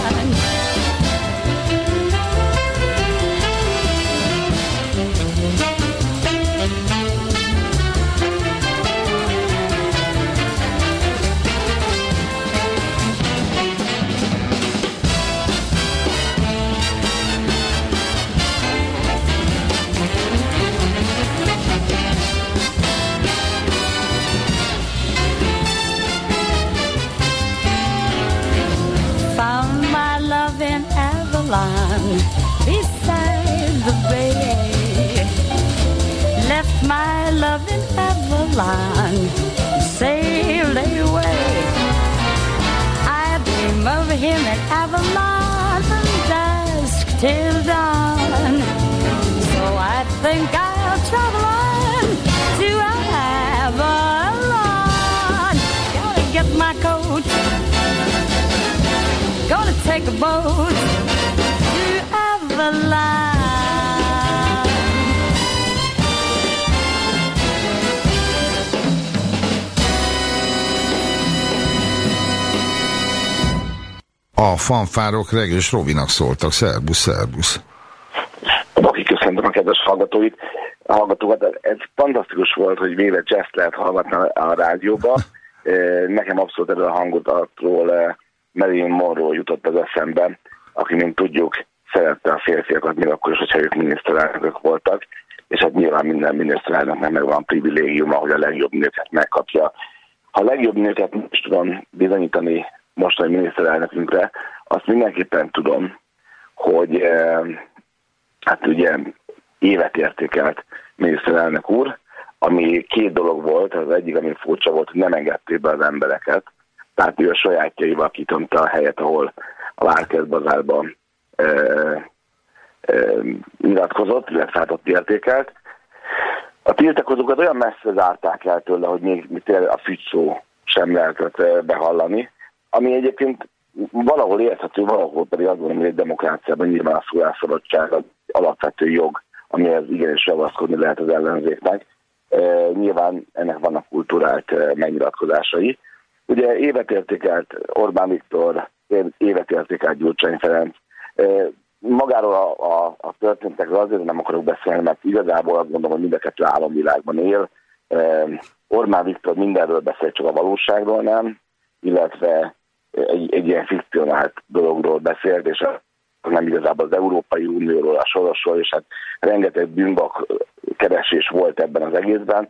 Avalon, sailed away. I dream of him in Avalon from dusk till dawn. So I think I'll travel on to Avalon. Gonna get my coat, gonna take a boat a fanfárok Regős Robinak szóltak. Szerbusz, szerbusz. Aki köszöntöm a kedves hallgatóit. A hallgatókat, ez fantasztikus volt, hogy véle jazz lehet hallgatni a rádióba. Nekem abszolút erről a hangulatról Marilyn Monroe jutott az eszembe, aki, mint tudjuk, szerette a férfiakat, még akkor is, hogyha ők miniszterelnökök voltak, és hát nyilván minden miniszterelnöknek megvan a privilégiuma, hogy a legjobb nőket megkapja. Ha a legjobb nőket is tudom bizonyítani mostani miniszterelnökünkre, azt mindenképpen tudom, hogy eh, hát ugye évet értékelt miniszterelnök úr, ami két dolog volt, az egyik, ami furcsa volt, hogy nem engedték be az embereket, tehát ő a sajátjaival kitömte a helyet, ahol a Várkez bazárban nyilatkozott, illetve hát ott értékelt. A tiltakozókat olyan messze zárták el tőle, hogy még a fügyszó sem lehetett behallani, ami egyébként valahol érthető, valahol pedig azt gondolom, hogy egy demokráciában nyilván a szólásszabadság az alapvető jog, amihez igenis javaszkodni lehet az ellenzéknek. E, nyilván ennek vannak kultúrált e, megnyilatkozásai. Ugye évet értékelt Orbán Viktor, évet értékelt Gyurcsány Ferenc, Magáról a, a, a történtekről azért nem akarok beszélni, mert igazából azt gondolom, hogy mind a kettő államvilágban él. Ormán Viktor mindenről beszél, csak a valóságról nem, illetve egy, egy ilyen fikcionált dologról beszélt, és nem igazából az Európai Unióról, a Sorosról, és hát rengeteg bűnbak keresés volt ebben az egészben.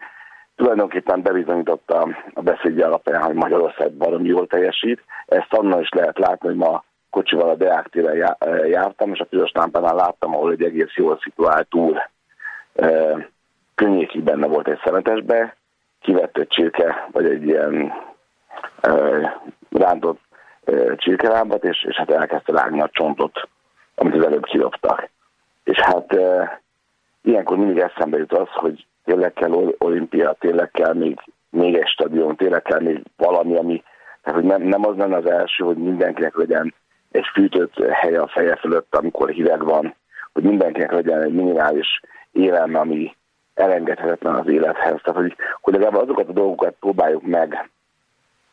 Tulajdonképpen bebizonyította a beszédje alapján, hogy Magyarország valami jól teljesít. Ezt annól is lehet látni, hogy ma kocsival a Deák téren jártam, és a piros lámpánál láttam, ahol egy egész jól szituált úr könnyékig benne volt egy szemetesbe, kivett egy csirke, vagy egy ilyen rántott csirkelábat, és, és hát elkezdte rágni a csontot, amit az előbb kidobtak. És hát ilyenkor mindig eszembe jut az, hogy tényleg kell olimpia, tényleg kell még, még egy stadion, tényleg kell még valami, ami, tehát hogy nem, nem az lenne az első, hogy mindenkinek legyen egy fűtött hely a feje fölött, amikor hideg van, hogy mindenkinek legyen egy minimális élelme, ami elengedhetetlen az élethez. Tehát, hogy, hogy legalább azokat a dolgokat próbáljuk meg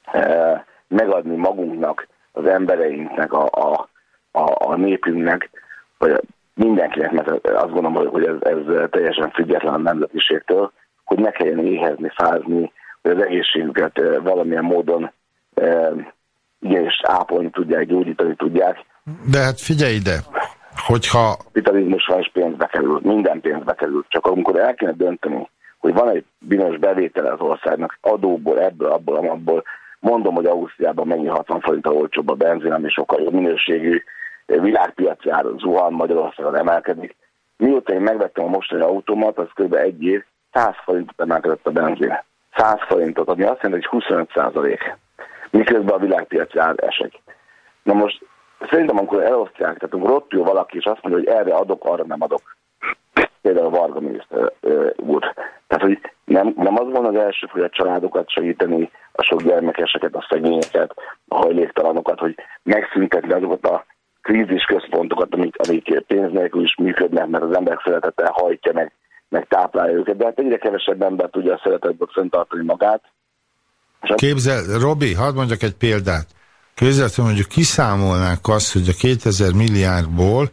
e, megadni magunknak, az embereinknek, a, a, a, a népünknek, vagy mindenkinek, mert azt gondolom, hogy ez, ez teljesen független a nemzetiségtől, hogy ne kelljen éhezni, fázni, hogy az egészségüket e, valamilyen módon e, igenis ápolni tudják, gyógyítani tudják. De hát figyelj ide, hogyha... Kapitalizmus van, és pénzbe kerül, minden pénzbe kerül. Csak amikor el kéne dönteni, hogy van egy bizonyos bevétele az országnak, adóból, ebből, abból, abból, mondom, hogy Ausztriában mennyi 60 forint olcsóbb a benzin, ami sokkal jobb minőségű, világpiaci áron zuhan, Magyarországon emelkedik. Mióta én megvettem a mostani autómat, az kb. egy év, 100 forintot emelkedett a benzin. 100 forintot, ami azt jelenti, hogy 25 százalék. Miközben a világpiaci ár esik. Na most szerintem, amikor elosztják, tehát amikor valaki, és azt mondja, hogy erre adok, arra nem adok. Például Varga miniszter úr. Tehát, hogy nem, nem az van az első, hogy a családokat segíteni, a sok gyermekeseket, a szegényeket, a hajléktalanokat, hogy megszüntetni azokat a krízis központokat, amik, amik pénz nélkül is működnek, mert az emberek szeretete hajtja meg, meg táplálja őket, de hát egyre kevesebb ember tudja a szeretetből fenntartani magát. Képzel, Robi, hadd mondjak egy példát. Képzeld, hogy mondjuk kiszámolnák azt, hogy a 2000 milliárdból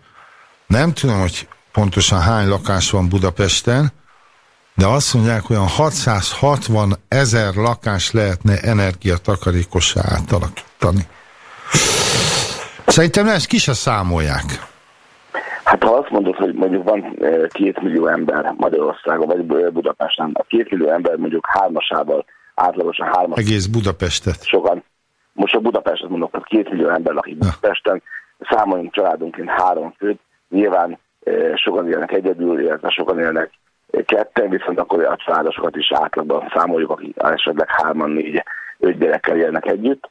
nem tudom, hogy pontosan hány lakás van Budapesten, de azt mondják, hogy olyan 660 ezer lakás lehetne energiatakarékossá átalakítani. Szerintem ezt ki se számolják. Hát ha azt mondod, hogy mondjuk van eh, két millió ember Magyarországon, vagy Budapesten, a két millió ember mondjuk hármasával, átlagosan hármas. Egész Budapestet. Sokan. Most a Budapestet mondok, hogy két millió ember lakik Budapesten, számoljunk családunként három főt, nyilván sokan élnek egyedül, illetve sokan élnek ketten, viszont akkor a családosokat is átlagban számoljuk, akik esetleg hárman, négy, öt gyerekkel élnek együtt.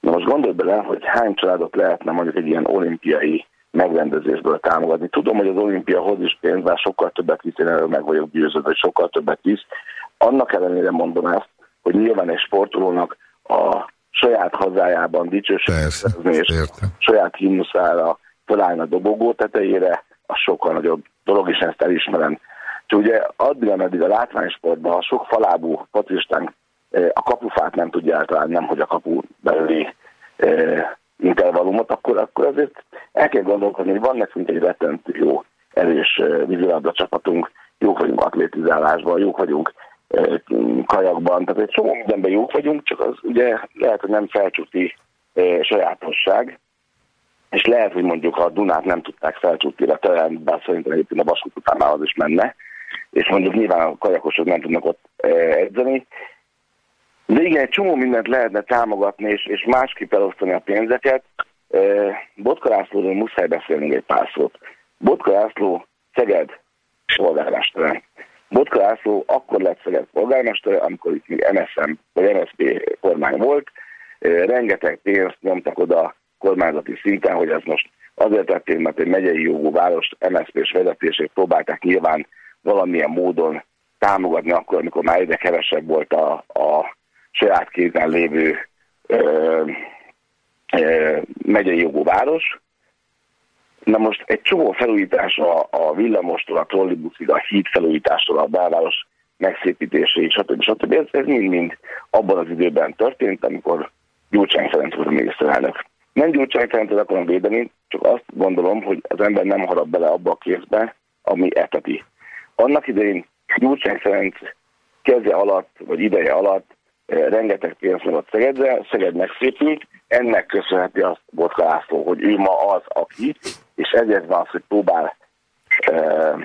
Na most gondolj bele, hogy hány családot lehetne mondjuk egy ilyen olimpiai megrendezésből támogatni. Tudom, hogy az olimpia hoz is pénz, bár sokkal többet visz, én erről meg vagyok győződve, hogy sokkal többet visz. Annak ellenére mondom ezt, hogy nyilván egy sportolónak a saját hazájában dicsőséget és saját himnuszára felállna a dobogó tetejére, az sokkal nagyobb dolog, és ezt elismerem. Csak ugye addig, ameddig a látványsportban a sok falábú focistánk a kapufát nem tudja általán, nem hogy a kapu belüli intervallumot, akkor, akkor azért el kell gondolkodni, hogy van nekünk egy rettentő jó, erős vízilabda csapatunk, jók vagyunk atlétizálásban, jók vagyunk kajakban, tehát egy csomó mindenben jók vagyunk, csak az ugye lehet, hogy nem felcsúti sajátosság, és lehet, hogy mondjuk a Dunát nem tudták felcsútira talán, bár szerintem egyébként a vasút után már az is menne, és mondjuk nyilván a kajakosok nem tudnak ott edzeni, de igen, egy csomó mindent lehetne támogatni, és, és másképp elosztani a pénzeket. Botka Lászlóról muszáj beszélnünk egy pár szót. Botka László Szeged polgármestere. Botka László akkor lett Szeged polgármestere, amikor itt még MSZM vagy MSZP kormány volt. Rengeteg pénzt nyomtak oda kormányzati szinten, hogy ez most azért tették, mert egy megyei jogú város MSZP-s vezetését próbálták nyilván valamilyen módon támogatni akkor, amikor már egyre kevesebb volt a, a saját kézen lévő ö, ö, megyei jogú város. Na most egy csomó felújítás a, a villamostól, a trollibuszig, a híd felújítástól, a belváros megszépítéséig, stb. stb. Ez mind-mind abban az időben történt, amikor Gyurcsány Ferenc volt a miniszterelnök. Nem Gyurcsány Ferencet akarom védeni, csak azt gondolom, hogy az ember nem harap bele abba a kézbe, ami eteti. Annak idején Gyurcsány Ferenc keze alatt, vagy ideje alatt rengeteg pénzt mondott Szegedre, Szeged megszépült, ennek köszönheti azt Botka László, hogy ő ma az, aki, és ezért van az, hogy próbál, e,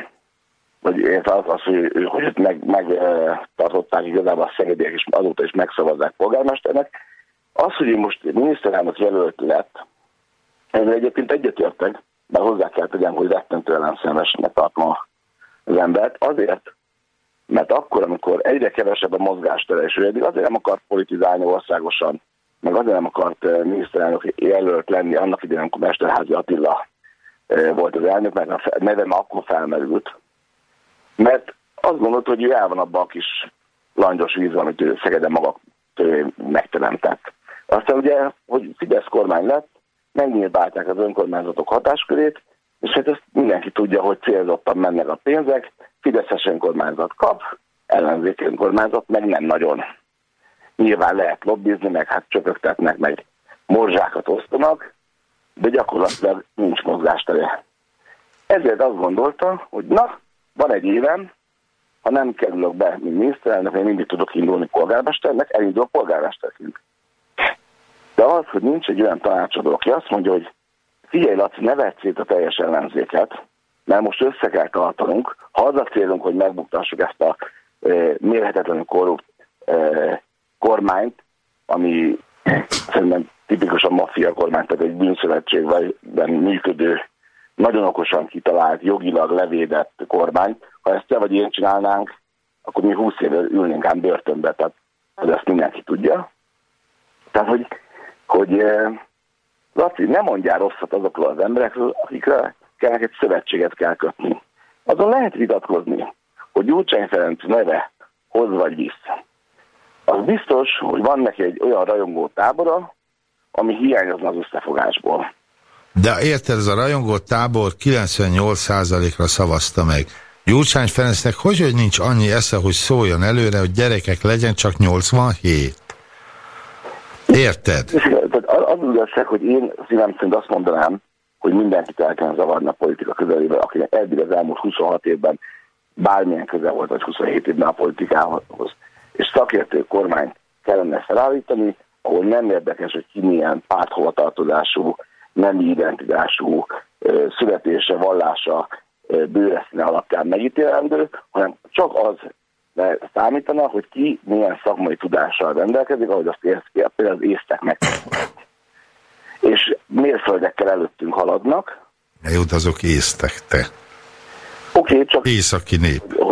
vagy az, az hogy, hogy őt meg, megtartották igazából a szegediek, és azóta is megszavazzák polgármesternek. Az, hogy most miniszterelnök jelölt lett, ezzel egyébként egyetértek, de hozzá kell tegyem, hogy rettentően ellenszenvesnek tartom az embert, azért, mert akkor, amikor egyre kevesebb a mozgástere, és ő eddig azért nem akart politizálni országosan, meg azért nem akart eh, miniszterelnök jelölt lenni annak idején, amikor Mesterházi Attila eh, volt az elnök, mert a neve már akkor felmerült. Mert azt gondolt, hogy ő el van abban a kis langyos vízben, amit ő Szegeden maga megteremtett. Aztán ugye, hogy Fidesz kormány lett, megnyírbálták az önkormányzatok hatáskörét, és hát ezt mindenki tudja, hogy célzottan mennek a pénzek, Fideszes önkormányzat kap, ellenzéki önkormányzat meg nem nagyon. Nyilván lehet lobbizni, meg hát csöpögtetnek, meg morzsákat osztanak, de gyakorlatilag nincs mozgástere. Ezért azt gondolta, hogy na, van egy évem, ha nem kerülök be, mint miniszterelnök, én mindig tudok indulni polgármesternek, elindulok polgármesterként. De az, hogy nincs egy olyan tanácsadó, aki azt mondja, hogy figyelj Laci, ne szét a teljes ellenzéket, mert most össze kell tartanunk. Ha az a célunk, hogy megbuktassuk ezt a e, mérhetetlenül korrupt e, kormányt, ami szerintem tipikusan maffia kormány, tehát egy bűnszövetségben működő, nagyon okosan kitalált, jogilag levédett kormány. Ha ezt te vagy én csinálnánk, akkor mi 20 éve ülnénk ám börtönbe, tehát ezt mindenki tudja. Tehát, hogy, hogy eh, Laci, nem mondjál rosszat azokról az emberekről, akikre kellene egy szövetséget kell kötni. Azon lehet vitatkozni, hogy Gyurcsány Ferenc neve hoz vagy vissza. Az biztos, hogy van neki egy olyan rajongó tábora, ami hiányozna az összefogásból. De érted, ez a rajongó tábor 98%-ra szavazta meg. Gyurcsány Ferencnek hogy, hogy nincs annyi esze, hogy szóljon előre, hogy gyerekek legyen csak 87? Érted? Az igazság, hogy én szívem szerint azt mondanám, hogy mindenkit el kell zavarni a politika közelébe, akinek eddig az elmúlt 26 évben bármilyen közel volt, vagy 27 évben a politikához. És szakértő kormányt kellene felállítani, ahol nem érdekes, hogy ki milyen párthovatartozású, nem identitású, születése, vallása, bőreszíne alapján megítélendő, hanem csak az számítana, hogy ki milyen szakmai tudással rendelkezik, ahogy azt érzi, például az észtek meg. És mérföldekkel előttünk haladnak. Jut, azok észtek, te. Oké, okay, csak... Északi nép.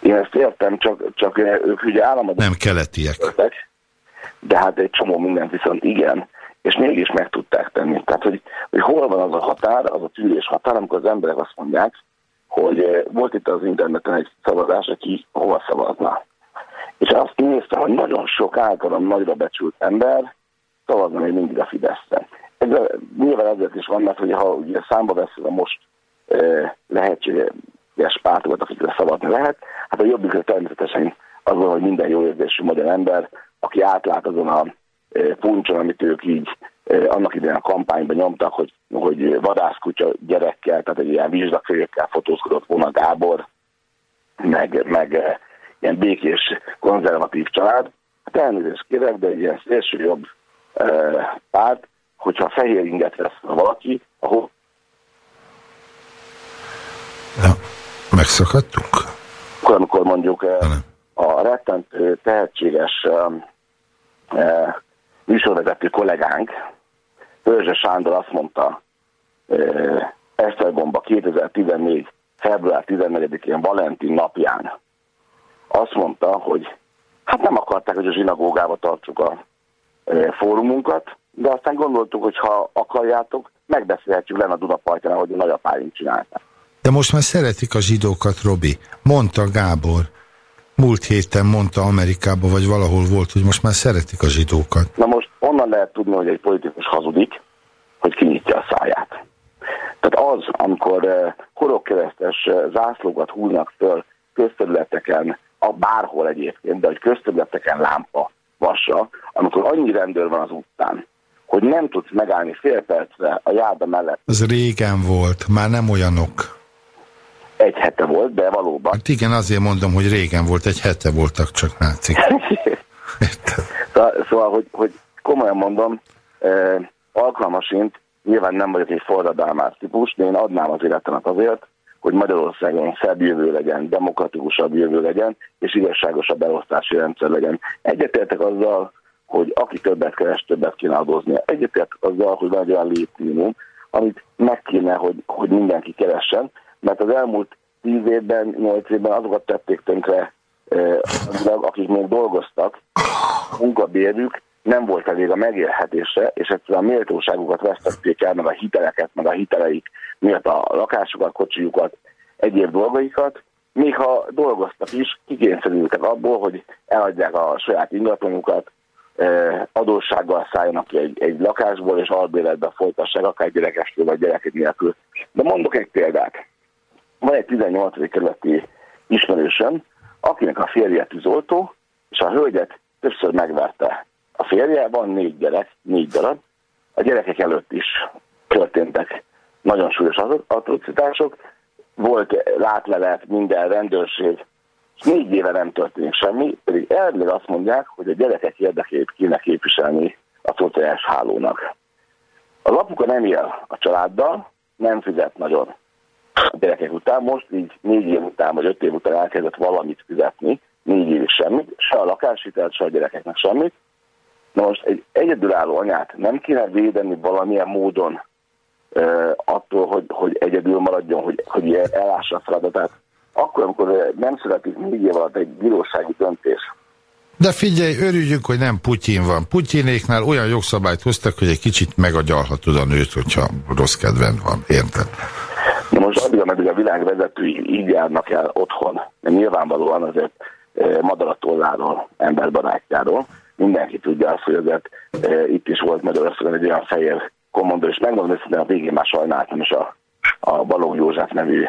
Én ezt értem, csak, csak ők ugye államok... Nem keletiek. De hát egy csomó mindent viszont igen és mégis meg tudták tenni. Tehát, hogy, hogy hol van az a határ, az a tűrés határ, amikor az emberek azt mondják, hogy eh, volt itt az interneten egy szavazás, aki hova szavazna. És azt néztem, hogy nagyon sok általam nagyra becsült ember szavazna még mindig a Fideszre. Ez nyilván ezért is van, mert hogy ha ugye számba veszünk a most e, lehetséges pártokat, akikre szavazni lehet, hát a jobbikra természetesen az hogy minden jó érzésű magyar ember, aki átlát azon a puncson, amit ők így annak idején a kampányban nyomtak, hogy, hogy vadászkutya gyerekkel, tehát egy ilyen vizsgakölyökkel fotózkodott volna Gábor, meg, meg ilyen békés, konzervatív család. Hát elnézést kérek, de egy ilyen szélső jobb párt, hogyha fehér inget vesz valaki, ahol... Ja, megszakadtunk? Akkor, amikor mondjuk a rettentő tehetséges műsorvezető kollégánk, Pörzse Sándor azt mondta Esztergomba 2014. február 14-én Valentin napján, azt mondta, hogy hát nem akarták, hogy a zsinagógába tartsuk a fórumunkat, de aztán gondoltuk, hogy ha akarjátok, megbeszélhetjük lenne a Dunapartján, ahogy a nagyapáink csinálták. De most már szeretik a zsidókat, Robi. Mondta Gábor múlt héten mondta Amerikában, vagy valahol volt, hogy most már szeretik a zsidókat. Na most onnan lehet tudni, hogy egy politikus hazudik, hogy kinyitja a száját. Tehát az, amikor uh, horogkeresztes uh, zászlókat húznak föl közterületeken, a bárhol egyébként, de hogy közterületeken lámpa vasra, amikor annyi rendőr van az után, hogy nem tudsz megállni fél percre a járda mellett. Az régen volt, már nem olyanok egy hete volt, de valóban. Hát igen, azért mondom, hogy régen volt, egy hete voltak csak nácik. szóval, szóval, hogy, hogy komolyan mondom, eh, alkalmasint, nyilván nem vagyok egy forradalmás típus, de én adnám az életemet azért, hogy Magyarországon szebb jövő legyen, demokratikusabb jövő legyen, és igazságosabb elosztási rendszer legyen. Egyetértek azzal, hogy aki többet keres, többet kéne adóznia. Egyetértek azzal, hogy van egy olyan létminimum, amit meg kéne, hogy, hogy mindenki keressen, mert az elmúlt tíz évben, nyolc évben azokat tették tönkre, akik még dolgoztak, munkabérük nem volt elég a megélhetésre, és egyszerűen a méltóságukat vesztették el, meg a hiteleket, meg a hiteleik miatt a lakásokat, kocsijukat, egyéb dolgaikat, még ha dolgoztak is, kikényszerültek abból, hogy eladják a saját ingatlanukat, adóssággal szálljanak ki egy, egy lakásból, és albéletbe folytassák, akár gyerekestől vagy gyerek nélkül. De mondok egy példát van egy 18. kerületi ismerősöm, akinek a férje tűzoltó, és a hölgyet többször megverte. A férje, van négy gyerek, négy darab, a gyerekek előtt is történtek nagyon súlyos atrocitások, volt látlelet, minden rendőrség, és négy éve nem történik semmi, pedig elvileg azt mondják, hogy a gyerekek érdekét kéne képviselni a szociális hálónak. Az apuka nem él a családdal, nem fizet nagyon a gyerekek után, most így négy év után, vagy öt év után elkezdett valamit fizetni, négy évig semmit, se a lakáshitelt, se a gyerekeknek semmit. Na most egy egyedülálló anyát nem kéne védeni valamilyen módon uh, attól, hogy, hogy egyedül maradjon, hogy, hogy elássa a feladatát. Akkor, amikor nem születik négy év alatt egy bírósági döntés, de figyelj, örüljünk, hogy nem Putyin van. Putyinéknál olyan jogszabályt hoztak, hogy egy kicsit megagyalhatod a nőt, hogyha rossz kedven van. Érted? Na most addig, ameddig a világ vezetői így járnak el otthon, nyilvánvalóan azért e, madaratolláról, emberbarátjáról, mindenki tudja azt, hogy azért e, itt is volt Magyarországon egy olyan fehér kommandó, és megmondom őszintén a végén már sajnáltam is a, a Balogh József nevű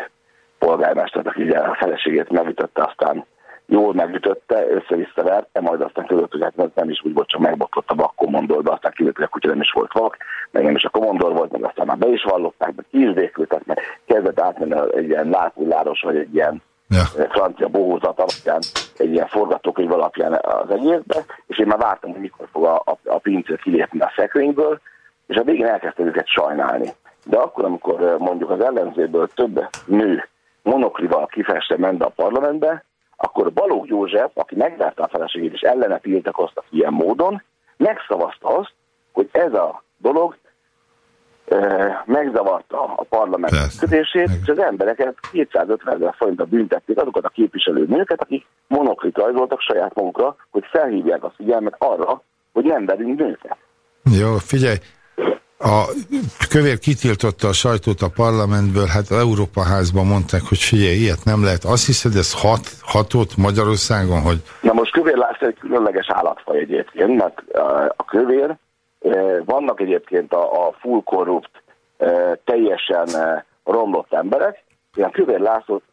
polgármestert, aki ugye a feleségét megütötte, aztán jól megütötte, össze-vissza verte, majd aztán tudott, hogy hát nem is úgy volt, csak megbotlott a vak kommandorba, aztán kiderült, hogy a kutya nem is volt vak, meg nem is a kommandor volt, meg aztán már be is vallották, meg ki is meg kezdett átmenni egy ilyen láthulláros, vagy egy ilyen ja. Eh, francia bohózat alapján, egy ilyen forgatókönyv alapján az egészbe, és én már vártam, hogy mikor fog a, a, a pincér kilépni a szekrényből, és a végén elkezdtem őket sajnálni. De akkor, amikor eh, mondjuk az ellenzéből több nő monoklival kifeste ment a parlamentbe, akkor Balogh József, aki megverte a feleségét és ellene tiltakoztak ilyen módon, megszavazta azt, hogy ez a dolog e, megzavarta a parlament kötését, és az embereket 250 ezer forintra büntették azokat a képviselő nőket, akik monoklit rajzoltak saját magukra, hogy felhívják a figyelmet arra, hogy nem verünk nőket. Jó, figyelj, a kövér kitiltotta a sajtót a parlamentből, hát az Európa házban mondták, hogy figyelj, ilyet nem lehet. Azt hiszed, ez hat, hatott Magyarországon, hogy... Na most kövér László egy különleges állatfaj egyébként, mert a kövér, vannak egyébként a, a full korrupt, teljesen romlott emberek, ilyen kövér Lászlót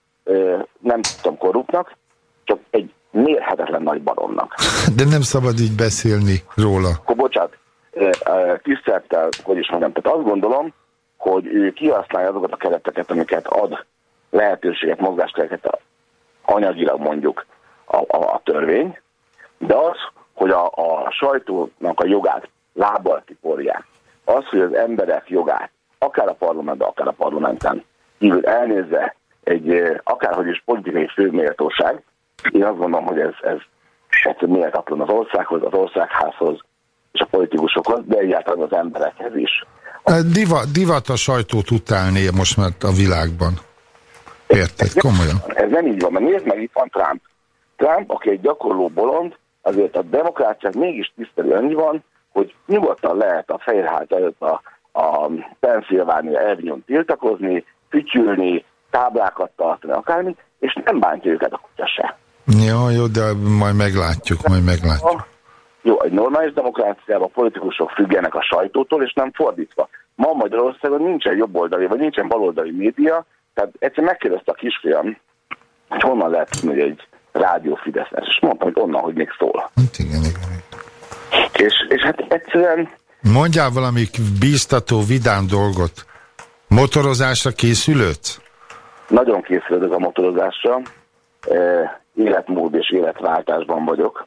nem tudtam korruptnak, csak egy mérhetetlen nagy baromnak. De nem szabad így beszélni róla. Akkor bocsánat, tisztelettel, hogy is mondjam, tehát azt gondolom, hogy ő kihasználja azokat a kereteket, amiket ad lehetőséget, mozgáskereket anyagilag mondjuk a, a, a törvény, de az, hogy a, a sajtónak a jogát lábbal kiporják, az, hogy az emberek jogát, akár a parlamentben, akár a parlamenten kívül elnézze egy akárhogy is politikai főméltóság, én azt gondolom, hogy ez, ez egyszerűen méltatlan az országhoz, az országházhoz, és a politikusokhoz, de egyáltalán az emberekhez is. Diva, divat a sajtót utálni most már a világban. Érted? Komolyan. Ez nem így van, mert nézd meg, itt van Trump. Trump, aki egy gyakorló bolond, azért a demokráciát mégis tisztelő annyi van, hogy nyugodtan lehet a fejrház előtt a, a Pennsylvania Avenue-n tiltakozni, fütyülni, táblákat tartani, akármi, és nem bántja őket a kutya se. Jó, jó, de majd meglátjuk, majd meglátjuk. Jó, egy normális demokráciában politikusok függenek a sajtótól, és nem fordítva. Ma Magyarországon nincsen jobboldali, vagy nincsen baloldali média, tehát egyszer megkérdezte a kisfiam, hogy honnan lehet tudni, hogy egy rádió Fideszes, és mondtam, hogy onnan, hogy még szól. Hát igen, igen. És, és hát egyszerűen... Mondjál valami bíztató, vidám dolgot. Motorozásra készülődsz? Nagyon készülődök a motorozásra. Életmód és életváltásban vagyok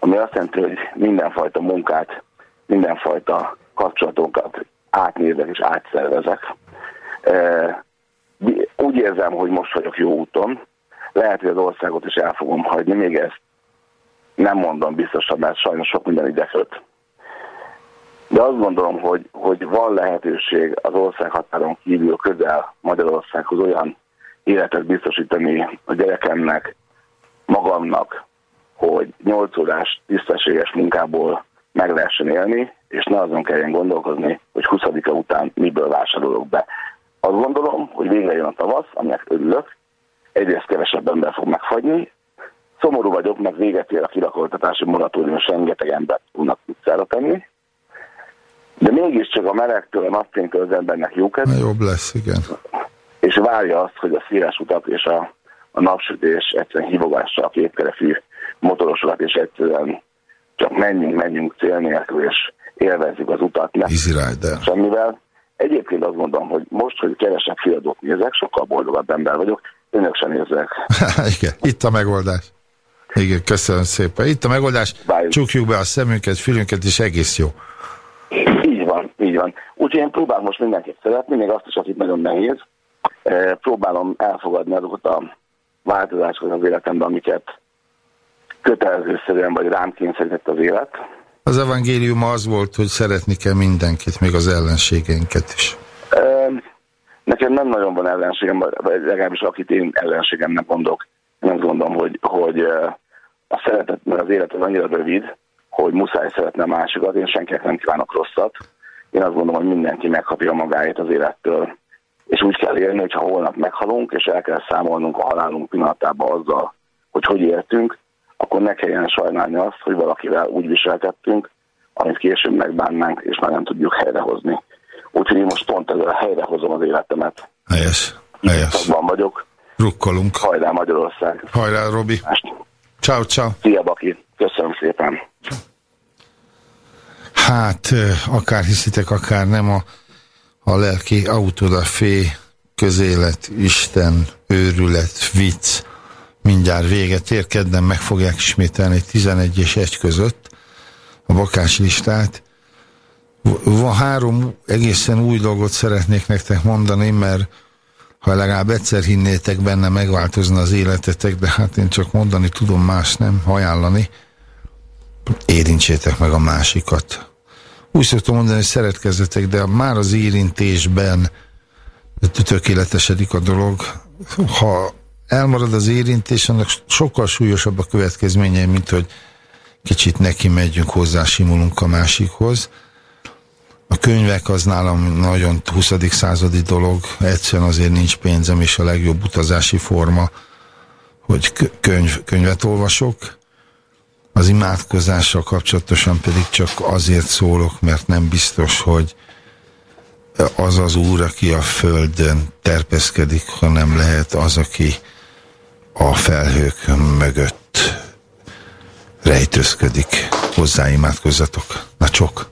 ami azt jelenti, hogy mindenfajta munkát, mindenfajta kapcsolatokat átnézek és átszervezek. Úgy érzem, hogy most vagyok jó úton. Lehet, hogy az országot is el fogom hagyni, még ezt nem mondom biztosan, mert sajnos sok minden idefőtt. De azt gondolom, hogy, hogy van lehetőség az ország határon kívül közel Magyarországhoz olyan életet biztosítani a gyerekemnek, magamnak, hogy 8 órás tisztességes munkából meg lehessen élni, és ne azon kelljen gondolkozni, hogy 20 -a után miből vásárolok be. Azt gondolom, hogy végre jön a tavasz, aminek örülök, egyrészt kevesebb ember fog megfagyni, szomorú vagyok, meg véget ér a kirakoltatási moratórium, és rengeteg embert tudnak utcára tenni, de mégiscsak a melegtől, a napfénytől az embernek jó kedv. Jobb lesz, igen. És várja azt, hogy a széles utak és a, a napsütés egyszerűen hívogással a képkerefű motorosokat, és egyszerűen csak menjünk, menjünk cél nélkül, és élvezzük az utat. Semmivel. Egyébként azt mondom, hogy most, hogy kevesebb fiadót nézek, sokkal boldogabb ember vagyok, önök sem nézek. Igen, itt a megoldás. Igen, köszönöm szépen. Itt a megoldás. Várjuk. Csukjuk be a szemünket, fülünket, és egész jó. Így van, így van. Úgyhogy én próbálom most mindenkit szeretni, még azt is, akit nagyon nehéz. E, próbálom elfogadni azokat a változásokat az életemben, amiket kötelezőszerűen vagy rám kényszerített az élet. Az evangélium az volt, hogy szeretni kell mindenkit, még az ellenségeinket is. Nekem nem nagyon van ellenségem, vagy legalábbis akit én ellenségemnek mondok. Én azt gondolom, hogy, hogy a szeretet, mert az élet az annyira rövid, hogy muszáj szeretne a másikat, én senkinek nem kívánok rosszat. Én azt gondolom, hogy mindenki megkapja magáét az élettől. És úgy kell élni, hogyha holnap meghalunk, és el kell számolnunk a halálunk pillanatában azzal, hogy hogy értünk, akkor ne kelljen sajnálni azt, hogy valakivel úgy viselkedtünk, amit később megbánnánk, és már nem tudjuk helyrehozni. Úgyhogy én most pont ezzel helyrehozom az életemet. Helyes, helyes. Van vagyok. Rukkolunk. Hajrá Magyarország. Hajrá Robi. Ciao, ciao. Szia Baki. Köszönöm szépen. Hát, akár hiszitek, akár nem a, a lelki autodafé, közélet, Isten, őrület, vicc, mindjárt véget ér, kedden meg fogják ismételni 11 és 1 között a bakás listát. Van három egészen új dolgot szeretnék nektek mondani, mert ha legalább egyszer hinnétek benne, megváltozna az életetek, de hát én csak mondani tudom, más nem, ajánlani. Érintsétek meg a másikat úgy szoktam mondani, hogy szeretkezzetek, de már az érintésben tökéletesedik a dolog. Ha elmarad az érintés, annak sokkal súlyosabb a következménye, mint hogy kicsit neki megyünk hozzá, simulunk a másikhoz. A könyvek az nálam nagyon 20. századi dolog, egyszerűen azért nincs pénzem, és a legjobb utazási forma, hogy könyv, könyvet olvasok, az imádkozással kapcsolatosan pedig csak azért szólok, mert nem biztos, hogy az az Úr, aki a földön terpeszkedik, hanem lehet az, aki a felhők mögött rejtőzködik. Hozzáimádkozzatok. Na csok!